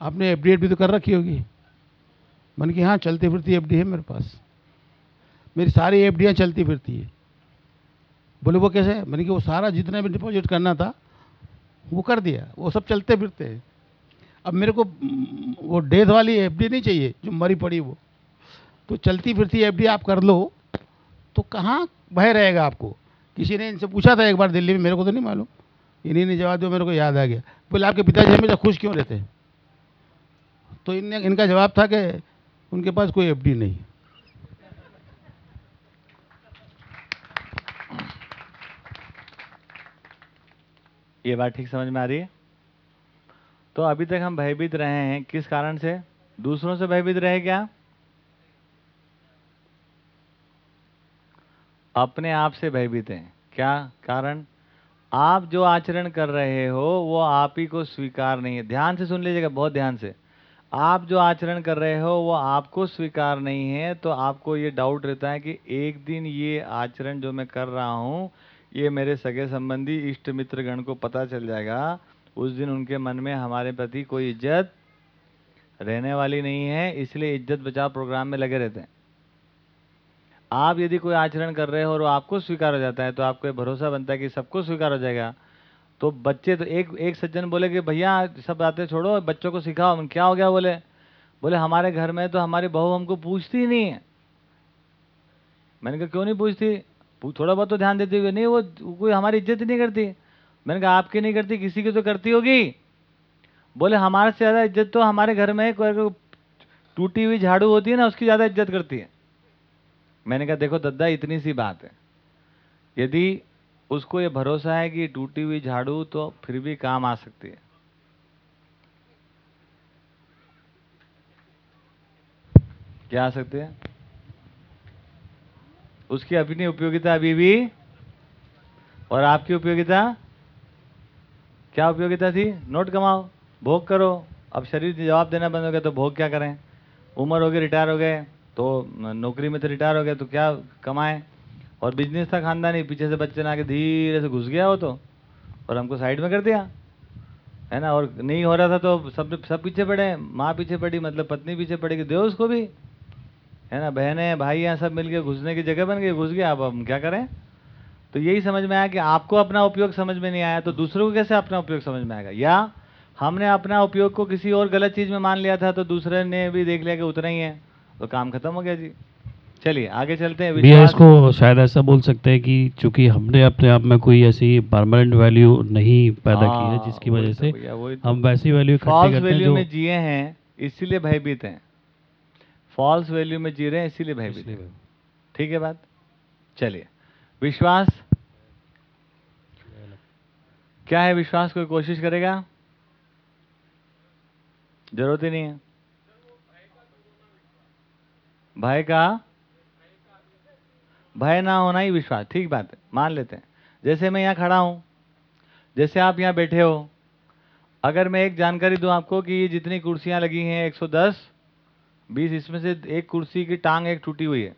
आपने एफ़ डी भी तो कर रखी होगी। मैंने कि हाँ चलती फिरती एफडी है मेरे पास। मेरी सारी एफ़ चलती फिरती है। बोले, वो कैसे? मैंने कि वो सारा जितना भी डिपॉजिट करना था, वो कर दिया। वो सब चलते फिरते हैं। अब मेरे को, वो डेथ वाली एफडी नहीं चाहिए, जो मरी पड़ी वो। तो चलती फिरती एफडी आप कर लो तो कहाँ भय रहेगा आपको? किसी ने इनसे पूछा था एक बार दिल्ली में, मेरे को तो नहीं मालूम। इन्हीं ने जवाब दिया, मेरे को याद आ गया। बोले, आपके पिताजी हमेशा खुश क्यों रहते हैं? तो इन इनका जवाब था कि उनके पास कोई एफडी नहीं। ये बात ठीक समझ में आ रही है? तो अभी तक हम भयभीत रहे हैं, किस कारण से? दूसरों से भयभीत रहे क्या? अपने आप से भयभीत हैं। क्या कारण? आप जो आचरण कर रहे हो, वो आप ही को स्वीकार नहीं है। ध्यान से सुन लीजिएगा, बहुत ध्यान से। आप जो आचरण कर रहे हो, वो आपको स्वीकार नहीं है तो आपको ये डाउट रहता है कि एक दिन ये आचरण जो मैं कर रहा हूँ, ये मेरे सगे संबंधी, इष्ट मित्र गण को पता चल जाएगा। उस दिन उनके मन में हमारे प्रति कोई इज़्ज़त रहने वाली नहीं है, इसलिए इज़्ज़त बचाव प्रोग्राम में लगे रहते हैं। आप यदि कोई आचरण कर रहे हो और आपको स्वीकार हो जाता है तो आपको ये भरोसा बनता है कि सबको स्वीकार हो जाएगा। तो बच्चे तो एक एक सज्जन बोले कि भैया, सब बातें छोड़ो, बच्चों को सिखाओ, हम क्या हो गया बोले? बोले, हमारे घर में तो हमारी बहू हमको पूछती ही नहीं है। मैंने कहा, क्यों नहीं पूछती? थोड़ा बहुत तो ध्यान देती हुई नहीं, वो, कोई हमारी इज़्ज़त ही नहीं करती। मैंने कहा, आपकी नहीं करती, किसी की तो करती होगी। बोले, हमारे से ज़्यादा इज़्ज़त तो हमारे घर में टूटी हुई झाड़ू होती है ना, उसकी ज़्यादा इज़्ज़त करती है। मैंने कहा, देखो दद्दा, इतनी सी बात है। यदि उसको ये भरोसा है कि टूटी हुई झाड़ू तो फिर भी काम आ सकती है। क्या आ सकती है? उसकी अपनी उपयोगिता अभी भी और आपकी उपयोगिता? क्या उपयोगिता थी? नोट कमाओ, भोग करो। अब शरीर जवाब देना बंद हो गया तो भोग क्या करें? उम्र हो गई, रिटायर हो गए। तो नौकरी में तो रिटायर हो गए तो क्या कमाएँ? और बिज़नेस था, खानदानी, पीछे से बच्चे ना के धीरे से घुस गया वो तो। और हमको साइड में कर दिया। है ना? और नहीं हो रहा था तो सब सब पीछे पड़े, माँ पीछे पड़ी मतलब पत्नी पीछे पड़ेगी दो उसको भी। है ना? बहनें भाई यहाँ सब मिलके घुसने की जगह बन गई घुस गया अब हम क्या करें? तो यही समझ में आया कि आपको अपना उपयोग समझ में नहीं आया तो दूसरों को कैसे अपना उपयोग समझ में आएगा? या हमने अपना उपयोग को किसी और गलत चीज़ में मान लिया था तो दूसरे ने भी देख लिया कि उतना ही है। तो काम खत्म हो गया जी। चलिए आगे चलते हैं भैया इसको शायद ऐसा बोल सकते हैं कि चूँकि हमने अपने आप में कोई ऐसी परमानेंट वैल्यू नहीं पैदा की है हाँ, जिसकी वजह तो से तो। हम वैसी वैल्यू फॉल्स वैल्यू में जिए हैं इसीलिए भयभीत हैं। फॉल्स वैल्यू में जी रहे हैं इसीलिए भयभीत हैं। ठीक है बात? चलिए विश्वास? क्या है विश्वास? कोई कोशिश करेगा? ज़रूरत ही नहीं है। भय का? भय ना होना ही विश्वास। ठीक बात है, मान लेते हैं। जैसे मैं यहाँ खड़ा हूँ, जैसे आप यहाँ बैठे हो, अगर मैं एक जानकारी दूँ आपको कि ये जितनी कुर्सियाँ लगी हैं 110 20 इसमें से एक कुर्सी की टांग एक टूटी हुई है।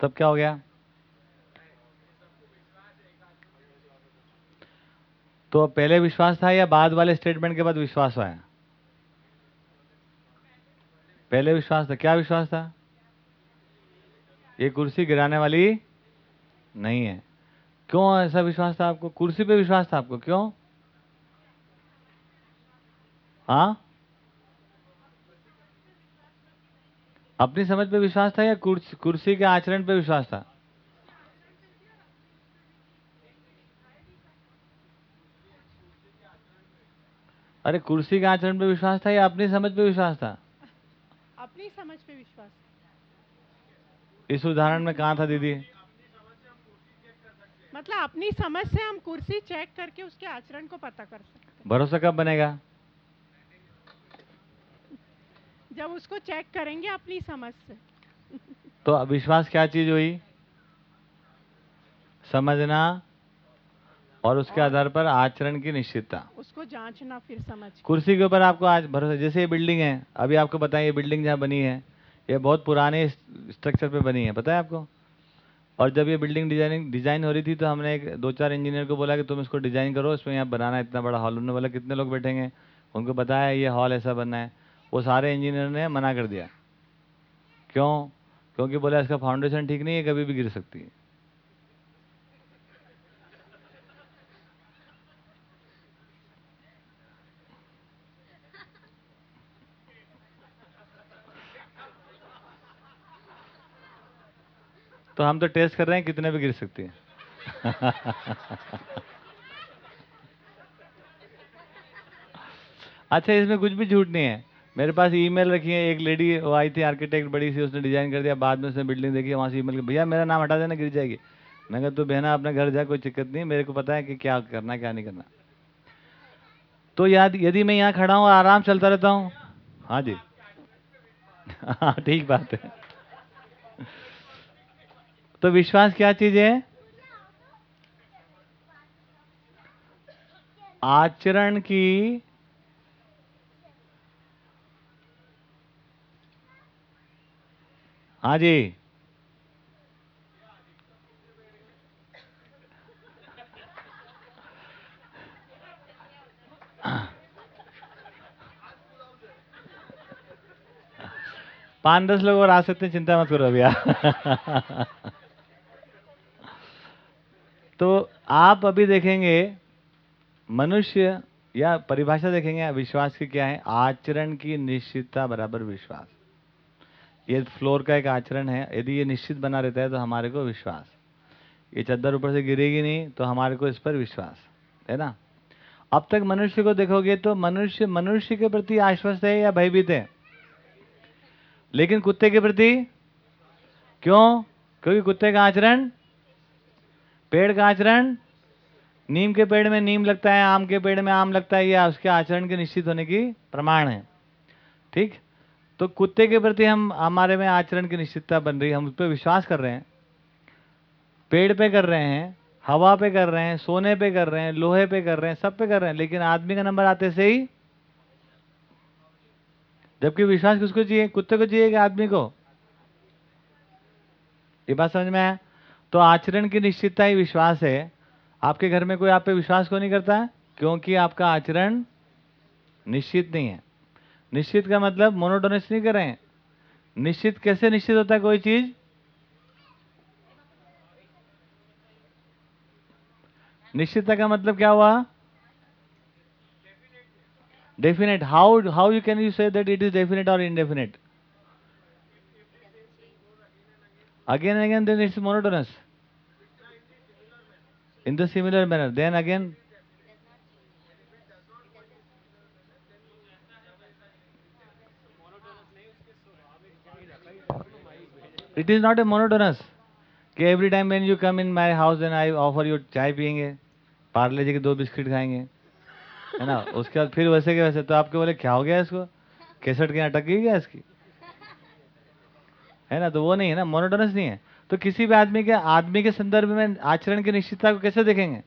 तब क्या हो गया? तो पहले विश्वास था या बाद वाले स्टेटमेंट के बाद विश्वास आया पहले विश्वास था। क्या विश्वास था? ये कुर्सी गिराने वाली नहीं है। क्यों ऐसा विश्वास था आपको? कुर्सी पे विश्वास था आपको? क्यों? हाँ? अपनी समझ पे विश्वास था या कुर्सी कुर्सी के आचरण पे विश्वास था? अरे कुर्सी के आचरण पे विश्वास था या अपनी समझ पे विश्वास था? अपनी समझ पे विश्वास इस उदाहरण में कहा था दीदी? मतलब अपनी समझ से हम कुर्सी चेक करके उसके आचरण को पता कर सकते भरोसा कब बनेगा? जब उसको चेक करेंगे अपनी समझ से। तो अब विश्वास क्या चीज़ हुई? समझना और उसके आधार पर आचरण की निश्चितता। उसको जांचना फिर समझ कुर्सी के ऊपर आपको आज भरोसा जैसे ये बिल्डिंग है अभी आपको पता है ये बिल्डिंग जहाँ बनी है ये बहुत पुराने स्ट्रक्चर पे बनी है पता है आपको? और जब ये बिल्डिंग डिज़ाइनिंग डिज़ाइन हो रही थी तो हमने एक दो चार इंजीनियर को बोला कि तुम इसको डिज़ाइन करो इसमें यहाँ बनाना इतना बड़ा हॉल उन्होंने बोला कितने लोग बैठेंगे? उनको बताया ये हॉल ऐसा बनना है। वो सारे इंजीनियर ने मना कर दिया। क्यों? क्योंकि बोला इसका फाउंडेशन ठीक नहीं है कभी भी गिर सकती है। तो हम तो टेस्ट कर रहे हैं कितने भी गिर सकती है। अच्छा इसमें कुछ भी झूठ नहीं है। मेरे पास ईमेल रखी है, एक लेडी, वो आई थी आर्किटेक्ट बड़ी सी, उसने डिज़ाइन कर दिया, बाद में उसने बिल्डिंग देखी, वहाँ से ईमेल भैया, मेरा नाम हटा देना, गिर जाएगी। मैं कहा, तू बहना, अपने घर जा, कोई दिक्कत नहीं, मेरे को पता है कि क्या करना, क्या नहीं करना। तो याद, यदि मैं यहाँ खड़ा हूँ, आराम चलता रहता हूँ। हाँ जी। हाँ ठीक बात है। तो विश्वास क्या चीज़ है? आचरण की हाँ जी। पाँच दस लोग और आ सकते हैं, चिंता मत करो भैया। तो आप अभी देखेंगे, मनुष्य या परिभाषा देखेंगे विश्वास की क्या है? आचरण की निश्चितता बराबर विश्वास। ये फ्लोर का एक आचरण है। यदि ये निश्चित बना रहता है तो हमारे को विश्वास। ये चद्दर ऊपर से गिरेगी नहीं तो हमारे को इस पर विश्वास, है ना? अब तक मनुष्य को देखोगे तो मनुष्य मनुष्य के प्रति आश्वस्त है या भयभीत है? लेकिन कुत्ते के प्रति? क्यों? क्योंकि कुत्ते का आचरण पेड़ का आचरण? नीम के पेड़ में नीम लगता है, आम के पेड़ में आम लगता है, या उसके आचरण के निश्चित होने की प्रमाण है। ठीक? तो कुत्ते के प्रति हम, हमारे में आचरण की निश्चितता बन रही है, हम उस पर विश्वास कर रहे हैं। पेड़ पे कर रहे हैं, हवा पे कर रहे हैं, सोने पे कर रहे हैं, लोहे पे कर रहे हैं, सब पे कर रहे हैं, लेकिन आदमी का नंबर आते से ही, जबकि विश्वास किसको चाहिए? कुत्ते को चाहिए कि आदमी को? ये बात समझ में आया? तो आचरण की निश्चितता ही विश्वास है। आपके घर में कोई आप पे विश्वास क्यों नहीं करता? है क्योंकि आपका आचरण निश्चित नहीं है। निश्चित का मतलब मोनोटोनस नहीं कर रहे हैं। निश्चित कैसे निश्चित होता है कोई चीज़? निश्चितता का मतलब क्या हुआ? Definite how how you can you say that it is definite और indefinite again again then it's monotonous. In the similar manner then again it is not a monotonous कि every time when you come in my house and I offer you चाय पियेंगे पार्ले जी के दो biscuit खाएँगे है ना उसके बाद फिर वैसे के वैसे तो आपके बोले क्या हो गया इसको केसट के अटक गई क्या इसकी है ना तो वो नहीं है ना मोनोटोनस नहीं है तो किसी भी आदमी के आदमी के संदर्भ में आचरण की निश्चितता को कैसे देखेंगे?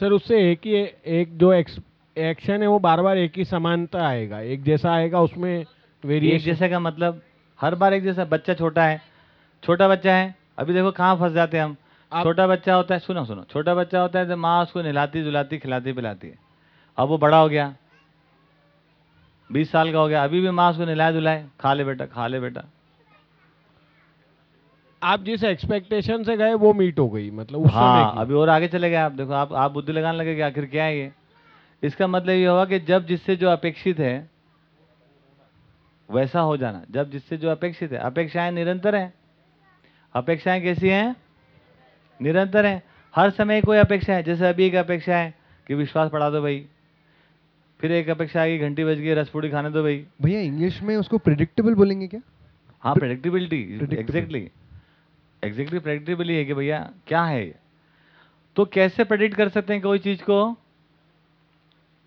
सर उससे एक ही एक जो एक्शन है वो बार बार एक ही समानता आएगा। एक जैसा आएगा उसमें एक वेरिएशन जैसे का मतलब हर बार एक जैसा। बच्चा छोटा है। छोटा बच्चा है अभी देखो कहाँ फंस जाते हैं हम। आप- छोटा बच्चा होता है सुनो सुनो। छोटा बच्चा होता है तो माँ उसको नहलाती धुलाती खिलाती पिलाती है। अब वो बड़ा हो गया। बीस साल का हो गया। अभी भी माँ उसको नहलाए धुलाए। खा ले बेटा खा ले बेटा। आप जिस एक्सपेक्टेशन से गए वो मीट हो गई मतलब उस हाँ समय अभी और आगे चले गए आप देखो आप आप बुद्धि लगाने लगे कि आखिर क्या है ये? इसका मतलब ये हुआ कि जब जिससे जो अपेक्षित है वैसा हो जाना। जब जिससे जो अपेक्षित है अपेक्षाएँ निरंतर हैं। अपेक्षाएँ कैसी हैं? निरंतर हैं। हर समय कोई अपेक्षा है। जैसे अभी एक अपेक्षा है कि विश्वास पढ़ा दो भाई। फिर एक अपेक्षा है कि घंटी बज गई रस पूड़ी खाने दो भाई। भैया इंग्लिश में उसको प्रिडिक्टेबल बोलेंगे क्या? हाँ प्रेडिक्टिबिलिटी. एग्जैक्टली एग्जैक्टली प्रेडिक्टेबल ही है कि भैया, क्या है ये? तो कैसे प्रेडिक्ट कर सकते हैं कोई चीज़ को?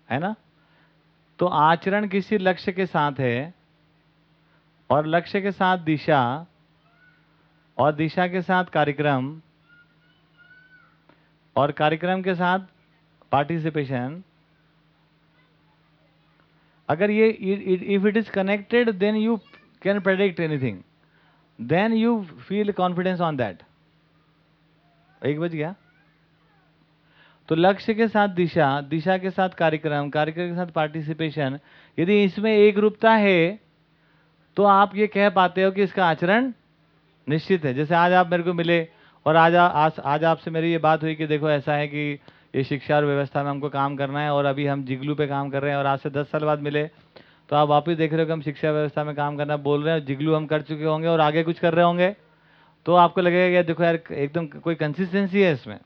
है ना? तो आचरण किसी लक्ष्य के साथ है और लक्ष्य के साथ दिशा और दिशा के साथ कार्यक्रम और कार्यक्रम के साथ पार्टिसिपेशन अगर ये if it is connected then you can predict anything then you feel confidence on that एक बज गया। तो लक्ष्य के साथ दिशा दिशा के साथ कार्यक्रम कार्यक्रम के साथ पार्टिसिपेशन यदि इसमें एक रूपता है तो आप ये कह पाते हो कि इसका आचरण निश्चित है। जैसे आज आप मेरे को मिले और आज आ- आज आज आपसे मेरी ये बात हुई कि देखो ऐसा है कि ये शिक्षा और व्यवस्था में हमको काम करना है और अभी हम जिगलू पे काम कर रहे हैं और आज से दस साल बाद मिले तो आप वापस देख रहे हो कि हम शिक्षा व्यवस्था में काम करना बोल रहे हैं, जिगलू हम कर चुके होंगे और आगे कुछ कर रहे होंगे। तो आपको लगेगा यार देखो यार, एकदम कोई कंसिस्टेंसी है इसमें।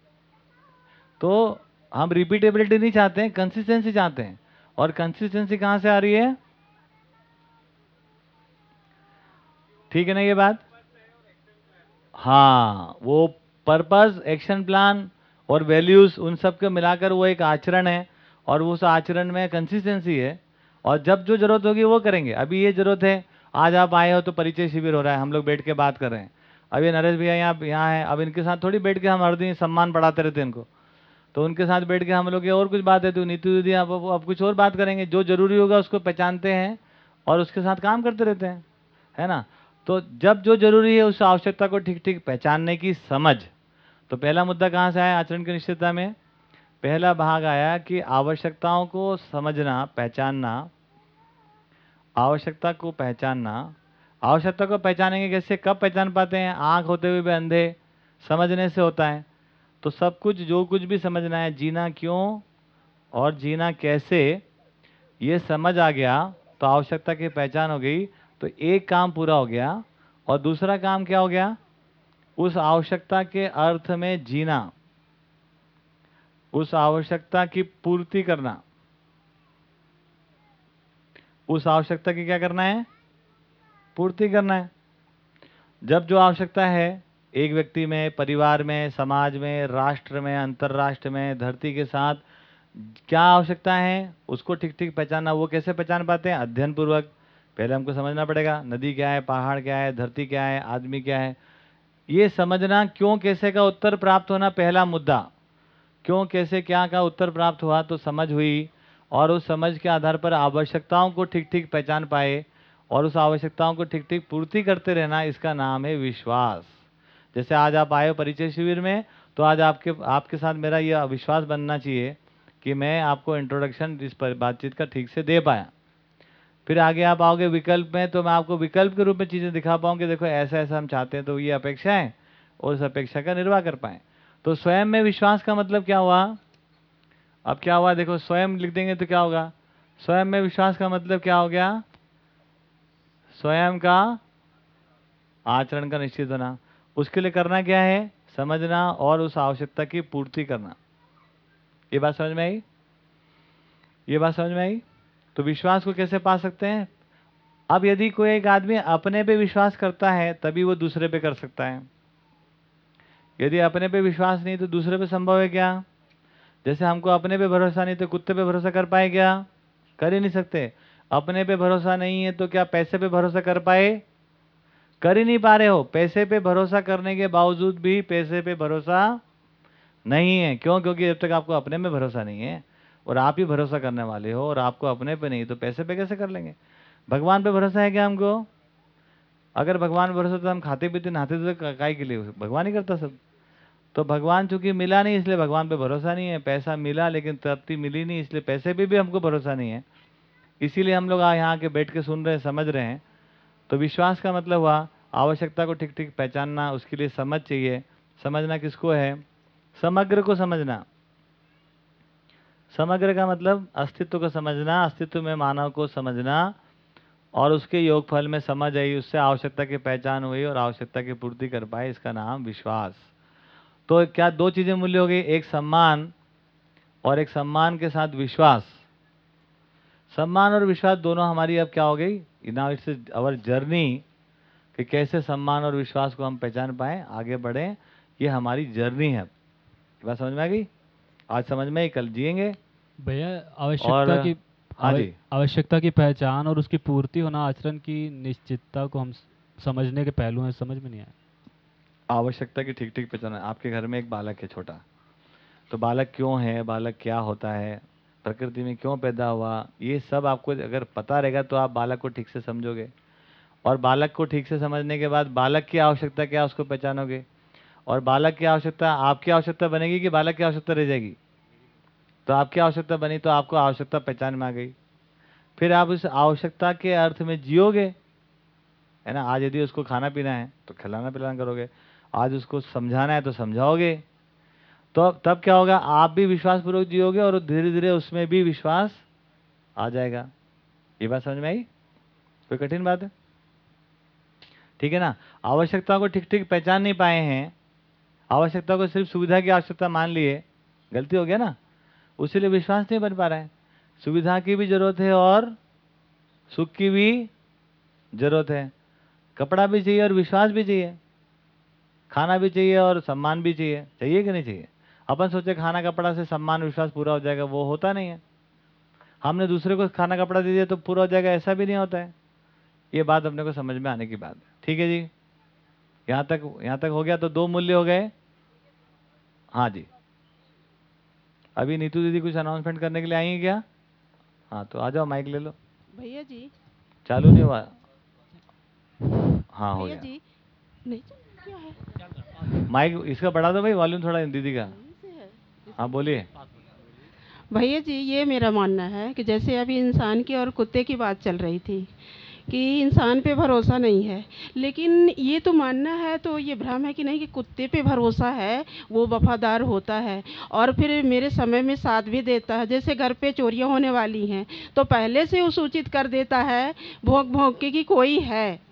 तो हम रिपीटेबिलिटी नहीं चाहते हैं कंसिस्टेंसी चाहते हैं। और कंसिस्टेंसी कहाँ से आ रही है? ठीक है ना ये बात? हाँ वो पर्पस एक्शन प्लान और वैल्यूज़ उन सब मिलाकर वो एक आचरण है। और उस आचरण में कंसिस्टेंसी है। और जब जो ज़रूरत होगी वो करेंगे। अभी ये ज़रूरत है, आज आप आए हो तो परिचय शिविर हो रहा है, हम लोग बैठ के बात कर रहे हैं। अब ये नरेश भैया यहाँ यहाँ है, अब इनके साथ थोड़ी बैठ के हम हर दिन सम्मान बढ़ाते रहते हैं इनको। तो उनके साथ बैठ के हम लोग ये और कुछ बात है तो नीति दीदी, आप अब कुछ और बात करेंगे, जो ज़रूरी होगा उसको पहचानते हैं और उसके साथ काम करते रहते हैं, है ना? तो जब जो ज़रूरी है उस आवश्यकता को ठीक ठीक पहचानने की समझ। तो पहला मुद्दा कहाँ से आया आचरण की निश्चितता में? पहला भाग आया कि आवश्यकताओं को समझना, पहचानना आवश्यकता को पहचानना। आवश्यकता को पहचानेंगे कैसे? कब पहचान पाते हैं? आँख होते हुए भी अंधे समझने से होता है। तो सब कुछ, जो कुछ भी समझना है, जीना क्यों और जीना कैसे, ये समझ आ गया तो आवश्यकता की पहचान हो गई। तो एक काम पूरा हो गया और दूसरा काम क्या हो गया? उस आवश्यकता के अर्थ में जीना। उस आवश्यकता की पूर्ति करना। उस आवश्यकता की क्या करना है? पूर्ति करना है। जब जो आवश्यकता है, एक व्यक्ति में, परिवार में, समाज में, राष्ट्र में, अंतर्राष्ट्र में, धरती के साथ, क्या आवश्यकता है, उसको ठीक ठीक पहचानना, वो कैसे पहचान पाते हैं? अध्ययन पूर्वक पहले हमको समझना पड़ेगा, नदी क्या है, पहाड़ क्या है, धरती क्या है, आदमी क्या है। ये समझना क्यों, कैसे का उत्तर प्राप्त होना पहला मुद्दा। क्यों, कैसे, क्या का उत्तर प्राप्त हुआ तो समझ हुई। और उस समझ के आधार पर आवश्यकताओं को ठीक ठीक पहचान पाए और उस आवश्यकताओं को ठीक ठीक पूर्ति करते रहना इसका नाम है विश्वास। जैसे आज आप आए परिचय शिविर में तो आज आपके आपके साथ मेरा यह विश्वास बनना चाहिए कि मैं आपको इंट्रोडक्शन इस पर बातचीत का ठीक से दे पाया। फिर आगे आप आओगे विकल्प में तो मैं आपको विकल्प के रूप में चीज़ें दिखा पाऊँ कि देखो ऐसा ऐसा हम चाहते हैं तो ये अपेक्षा है और उस अपेक्षा का निर्वाह कर पाएँ। तो स्वयं में विश्वास का मतलब क्या हुआ? अब क्या हुआ? देखो, स्वयं लिख देंगे तो क्या होगा? स्वयं में विश्वास का मतलब क्या हो गया? स्वयं का आचरण का निश्चित होना। उसके लिए करना क्या है? समझना और उस आवश्यकता की पूर्ति करना। ये बात समझ में आई? ये बात समझ में आई? तो विश्वास को कैसे पा सकते हैं? अब यदि कोई एक आदमी अपने पे विश्वास करता है, तभी वो दूसरे पे कर सकता है। यदि अपने पे विश्वास नहीं तो दूसरे पे संभव है क्या? जैसे हमको अपने पे भरोसा नहीं तो कुत्ते पे भरोसा कर पाए क्या? कर ही नहीं सकते। अपने पे भरोसा नहीं है तो क्या पैसे पे भरोसा कर पाए? कर ही नहीं पा रहे हो। पैसे पे भरोसा करने के बावजूद भी पैसे पे भरोसा नहीं है। क्यों? क्योंकि जब तक आपको अपने में भरोसा नहीं है और आप ही भरोसा करने वाले हो और आपको अपने पे नहीं तो पैसे पे कैसे कर लेंगे? भगवान पे भरोसा है क्या हमको? अगर भगवान भरोसा तो हम खाते पीते, नहाते तो काय के लिए? भगवान ही करता सब। तो भगवान चूँकि मिला नहीं, इसलिए भगवान पे भरोसा नहीं है। पैसा मिला, लेकिन तृप्ति मिली नहीं, इसलिए पैसे पे भी हमको भरोसा नहीं है। इसीलिए हम लोग यहाँ के बैठ के सुन रहे हैं, समझ रहे हैं। तो विश्वास का मतलब हुआ, आवश्यकता को ठीक ठीक पहचानना, उसके लिए समझ चाहिए। समझना किसको है? समग्र को समझना। समग्र का मतलब अस्तित्व को समझना, अस्तित्व में मानव को समझना, और उसके योग फल में समझ आई, उससे आवश्यकता की पहचान हुई और आवश्यकता की पूर्ति कर पाए इसका नाम विश्वास। तो क्या दो चीज़ें मूल्य हो गई? एक सम्मान और एक सम्मान के साथ विश्वास। सम्मान और विश्वास दोनों हमारी अब क्या हो गई? नाउ इट्स अवर जर्नी कि कैसे सम्मान और विश्वास को हम पहचान पाए आगे बढ़े ये हमारी जर्नी है। बात समझ में आ गई? आज समझ में आई कल जिएँगे। भैया आवश्यकता की हाँ जी। आवश्यकता की पहचान और उसकी पूर्ति होना आचरण की निश्चितता को हम समझने के पहलू हैं समझ में नहीं आया। आवश्यकता की ठीक ठीक पहचान आपके घर में एक बालक है छोटा। तो बालक क्यों है? बालक क्या होता है? प्रकृति में क्यों पैदा हुआ? ये सब आपको अगर पता रहेगा तो आप बालक को ठीक से समझोगे। और बालक को ठीक से समझने के बाद बालक की आवश्यकता क्या उसको पहचानोगे? और बालक की आवश्यकता, आपकी आवश्यकता बनेगी कि बालक की आवश्यकता रह जाएगी? तो आपकी आवश्यकता बनी तो आपको आवश्यकता पहचान में आ गई। फिर आप उस आवश्यकता के अर्थ में जियोगे, है ना? आज यदि उसको खाना पीना है तो खिलाना पिलाना करोगे। आज उसको समझाना है तो समझाओगे। तो तब क्या होगा? आप भी विश्वास पूर्वक जियोगे और धीरे धीरे उसमें भी विश्वास आ जाएगा। ये बात समझ में आई? कोई कठिन बात है? ठीक है ना? आवश्यकता को ठीक ठीक पहचान नहीं पाए हैं। आवश्यकता को सिर्फ़ सुविधा की आवश्यकता मान लिए। गलती हो गया ना? उसीलिए विश्वास नहीं बन पा रहा है। सुविधा की भी ज़रूरत है और सुख की भी ज़रूरत है। कपड़ा भी चाहिए और विश्वास भी चाहिए। खाना भी चाहिए और सम्मान भी चाहिए। चाहिए कि नहीं चाहिए? अपन सोचे खाना कपड़ा से सम्मान विश्वास पूरा हो जाएगा वो होता नहीं है। हमने दूसरे को खाना कपड़ा दे दिया तो पूरा हो जाएगा ऐसा भी नहीं होता है। ये बात अपने को समझ में आने की बात है। ठीक है जी? यहाँ तक यहाँ तक हो गया तो दो मूल्य हो गए। हाँ जी। अभी नीतू दीदी कुछ अनाउंसमेंट करने के लिए आई हैं क्या? हाँ तो आ जाओ माइक ले लो। भैया जी। चालू नहीं हुआ। हाँ हो गया। जी नहीं क्या है? माइक इसका बढ़ा दो भाई वॉल्यूम थोड़ा दीदी का। हाँ बोलिए। भैया जी, ये मेरा मानना है कि जैसे अभी इंसान की और कुत्ते की बात चल रही थी कि इंसान पे भरोसा नहीं है, लेकिन ये तो मानना है तो ये भ्रम है कि नहीं कि कुत्ते पे भरोसा है, वो वफादार होता है और फिर मेरे समय में साथ भी देता है। जैसे घर पे चोरियाँ होने वाली हैं तो पहले से वो सूचित कर देता है भोंक भोंक के कि कोई है।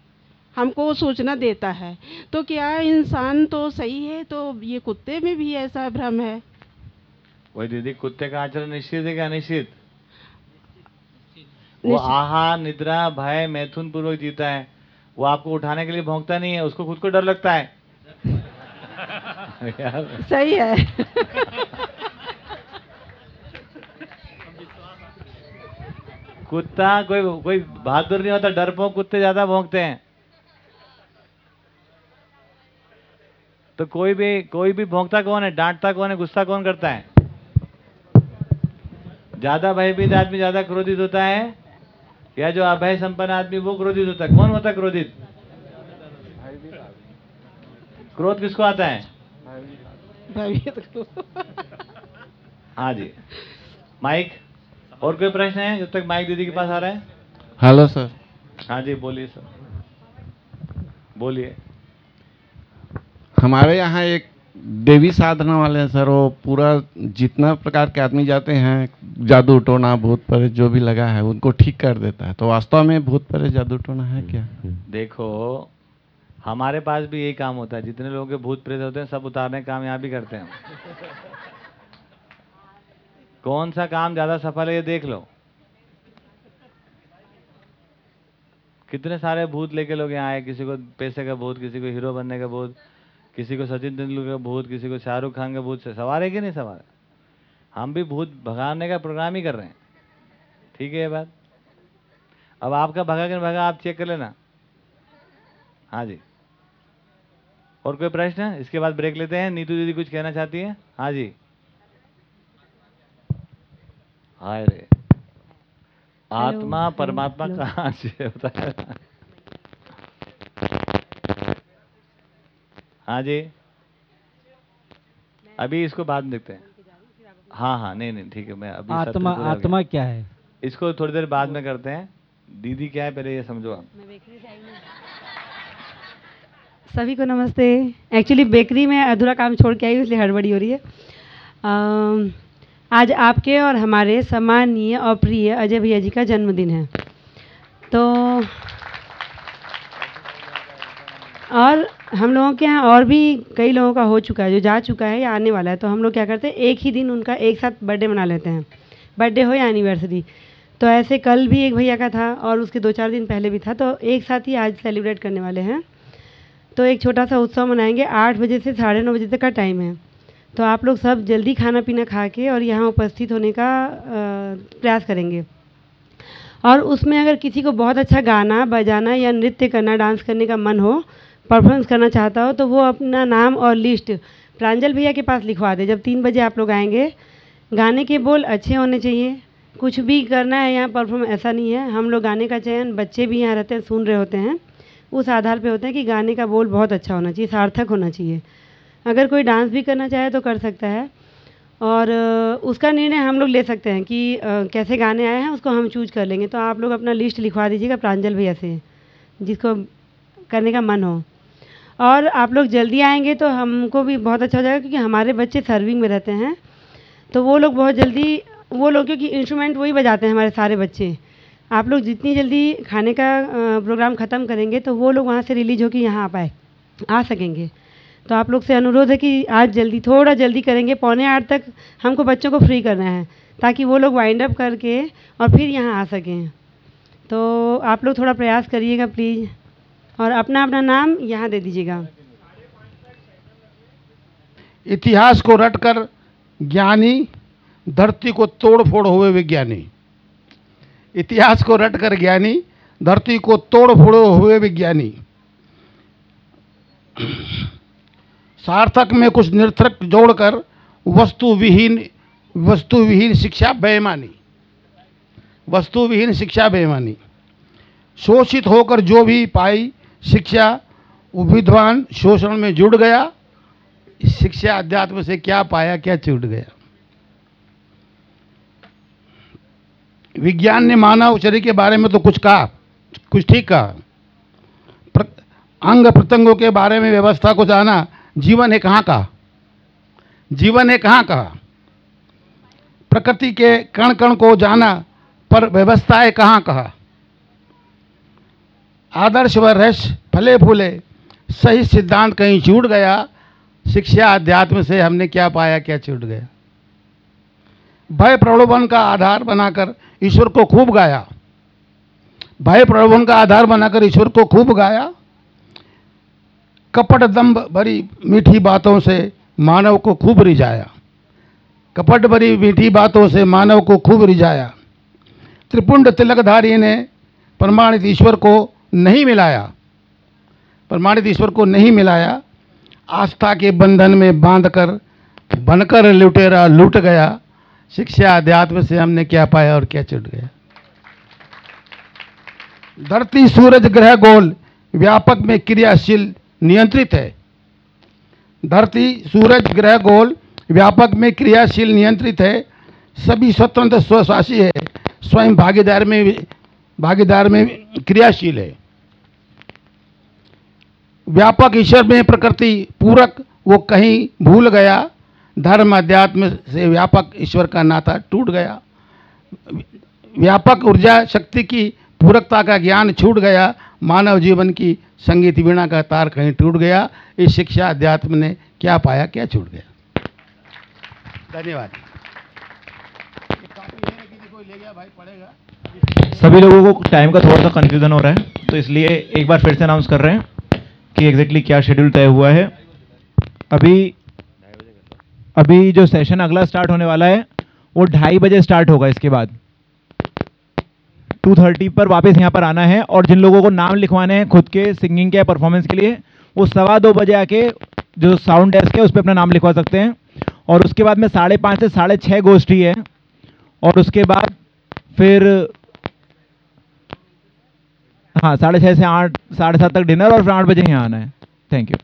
हमको वो सूचना देता है। तो क्या इंसान तो सही है? तो ये कुत्ते में भी ऐसा भ्रम है? वही दीदी कुत्ते का आचरण निश्चित है क्या निश्चित? वो आहार निद्रा भय मैथुन पूर्वक जीता है। वो आपको उठाने के लिए भौंकता नहीं है उसको खुद को डर लगता है। यार। सही है। कुत्ता कोई कोई बहादुर नहीं होता डरपोक कुत्ते ज़्यादा भौंकते हैं। तो कोई भी कोई भी भौंकता कौन है डांटता कौन है गुस्सा कौन करता है? ज़्यादा भयभीत आदमी ज़्यादा क्रोधित होता है? या जो अभय संपन्न आदमी वो क्रोधित होता है? कौन होता है क्रोधित? क्रोध किसको आता है? हाँ जी। माइक और कोई प्रश्न है? जब तक माइक दीदी के पास आ रहा है। Hello sir. हाँ जी बोलिए सर। बोलिए। हमारे यहाँ एक देवी साधना वाले हैं सर, वो पूरा जितना प्रकार के आदमी जाते हैं, जादू टोना, भूत प्रेत जो भी लगा है, उनको ठीक कर देता है। तो वास्तव में भूत प्रेत, जादू टोना है क्या? देखो, हमारे पास भी यही काम होता है। जितने लोगों के भूत प्रेत होते हैं, सब उतारने काम यहाँ भी करते हैं। कौन सा काम ज़्यादा सफल है, ये देख लो। कितने सारे भूत लेके लोग यहाँ आए, किसी को पैसे का भूत, किसी को हीरो बनने का भूत। किसी को सचिन तेंदुलकर का भूत किसी को शाहरुख खान का भूत सवार है कि नहीं सवार? हम भी भूत भगाने का प्रोग्राम ही कर रहे हैं। ठीक है ये बात? अब आपका भगा कि भगा आप चेक कर लेना। हाँ जी। और कोई प्रश्न है? इसके बाद ब्रेक लेते हैं। नीतू दीदी कुछ कहना चाहती है? हाँ जी। हाय रे। आत्मा परमात्मा। कहाँ से होता है? हाँ जी। अभी इसको बाद में देखते हैं। हाँ हाँ नहीं नहीं ठीक है मैं अभी आत्मा। आत्मा क्या है? इसको थोड़ी देर बाद में करते हैं। दीदी क्या है पहले ये समझो आप। सभी को नमस्ते। एक्चुअली बेकरी में अधूरा काम छोड़ के आई इसलिए हड़बड़ी हो रही है। अम, आज आपके और हमारे सम्मानीय और प्रिय अजय भैया जी का जन्मदिन है। तो और हम लोगों के यहाँ और भी कई लोगों का हो चुका है, जो जा चुका है या आने वाला है तो हम लोग क्या करते हैं, एक ही दिन उनका एक साथ बर्थडे मना लेते हैं। बर्थडे हो या एनिवर्सरी तो ऐसे कल भी एक भैया का था और उसके दो चार दिन पहले भी था तो एक साथ ही आज सेलिब्रेट करने वाले हैं। तो एक छोटा सा उत्सव मनाएँगे, आठ बजे से साढ़े नौ बजे तक का टाइम है। तो आप लोग सब जल्दी खाना पीना खा के और यहाँ उपस्थित होने का प्रयास करेंगे। और उसमें अगर किसी को बहुत अच्छा गाना, बजाना या नृत्य करना, डांस करने का मन हो परफॉर्मेंस करना चाहता हो तो वो अपना नाम और लिस्ट प्रांजल भैया के पास लिखवा दे। जब तीन बजे आप लोग आएँगे, गाने के बोल अच्छे होने चाहिए। कुछ भी करना है यहाँ परफॉर्म ऐसा नहीं है। हम लोग गाने का चयन, बच्चे भी यहाँ रहते हैं, सुन रहे होते हैं। उस आधार पे होता है कि गाने का बोल बहुत अच्छा होना चाहिए, सार्थक होना चाहिए। अगर कोई डांस भी करना चाहे तो कर सकता है। और उसका निर्णय हम लोग ले सकते हैं कि कैसे गाने आए हैं, उसको हम चूज़ कर लेंगे। तो आप लोग अपना लिस्ट लिखवा दीजिएगा प्रांजल भैया से, जिसको करने का मन हो। और आप लोग जल्दी आएँगे तो हमको भी बहुत अच्छा हो जाएगा क्योंकि हमारे बच्चे सर्विंग में रहते हैं। तो वो लोग बहुत जल्दी, वो लोग क्योंकि इंस्ट्रूमेंट वही बजाते हैं हमारे सारे बच्चे। आप लोग जितनी जल्दी खाने का प्रोग्राम ख़त्म करेंगे तो वो लोग वहाँ से रिलीज़ होकर यहाँ आ पाए, आ सकेंगे। तो आप लोग से अनुरोध है कि आज जल्दी, थोड़ा जल्दी करेंगे। पौने आठ तक हमको बच्चों को फ्री करना है, ताकि वो लोग वाइंड अप करके और फिर यहाँ आ सकें। तो आप लोग थोड़ा प्रयास करिएगा प्लीज़ और अपना अपना नाम यहाँ दे दीजिएगा। इतिहास को रटकर ज्ञानी, धरती को तोड़ फोड़ हुए विज्ञानी। इतिहास को रटकर ज्ञानी, धरती को तोड़ फोड़ हुए विज्ञानी। सार्थक में कुछ निर्थक जोड़कर वस्तु विहीन वस्तु विहीन शिक्षा बेमानी वस्तु विहीन शिक्षा बेमानी शोषित होकर जो भी पाई शिक्षा विद्वान शोषण में जुड़ गया। शिक्षा अध्यात्म से क्या पाया क्या छूट गया? विज्ञान ने मानव शरीर के बारे में तो कुछ कहा कुछ ठीक कहा। प्र, अंग प्रत्यंगों के बारे में व्यवस्था को जाना जीवन है कहाँ का जीवन है कहाँ का प्रकृति के कण कण को जाना पर व्यवस्था है कहाँ कहा? आदर्श व रहस्य फले फूले, सही सिद्धांत कहीं छूट गया, शिक्षा अध्यात्म से हमने क्या पाया, क्या छूट गया। भय प्रलोभन का आधार बनाकर ईश्वर को खूब गाया। भय प्रलोभन का आधार बनाकर ईश्वर को खूब गाया। कपट दम्भ भरी मीठी बातों से मानव को खूब रिझाया। कपट भरी मीठी बातों से मानव को खूब रिझाया। त्रिपुंड तिलकधारी ने प्रमाणित ईश्वर को नहीं मिलाया। प्रमाणित ईश्वर को नहीं मिलाया। आस्था के बंधन में बांधकर, बनकर लुटेरा लूट गया। शिक्षा अध्यात्म से हमने क्या पाया और क्या चुट गया। धरती सूरज ग्रह गोल व्यापक में क्रियाशील नियंत्रित है। धरती सूरज ग्रह गोल व्यापक में क्रियाशील नियंत्रित है। सभी स्वतंत्र, स्वशासी है। स्वयं भागीदार में भागीदार में क्रियाशील है। व्यापक ईश्वर में प्रकृति पूरक, वो कहीं भूल गया। धर्म अध्यात्म से व्यापक ईश्वर का नाता टूट गया। व्यापक ऊर्जा शक्ति की पूरकता का ज्ञान छूट गया। मानव जीवन की संगीत वीणा का तार कहीं टूट गया। इस शिक्षा अध्यात्म ने क्या पाया, क्या छूट गया? धन्यवाद। सभी लोगों को टाइम का थोड़ा सा कंफ्यूजन हो रहा है तो इसलिए एक बार फिर से अनाउंस कर रहे हैं। कि एग्जैक्टली क्या शेड्यूल तय हुआ है। अभी अभी जो सेशन अगला स्टार्ट होने वाला है, वो ढाई बजे स्टार्ट होगा इसके बाद। टू थर्टी पर वापस यहाँ पर आना है और जिन लोगों को नाम लिखवाने हैं खुद के सिंगिंग के परफॉर्मेंस के लिए, वो सवा दो बजे आके जो साउंड डेस्क है उस पर अपना नाम लिखवा सकते हैं। और उसके बाद में साढ़े पाँच से साढ़े छः गोष्ठी है। और उसके बाद फिर हाँ साढ़े छः से आठ, साढ़े सात तक डिनर और फिर आठ बजे यहाँ आना है। Thank you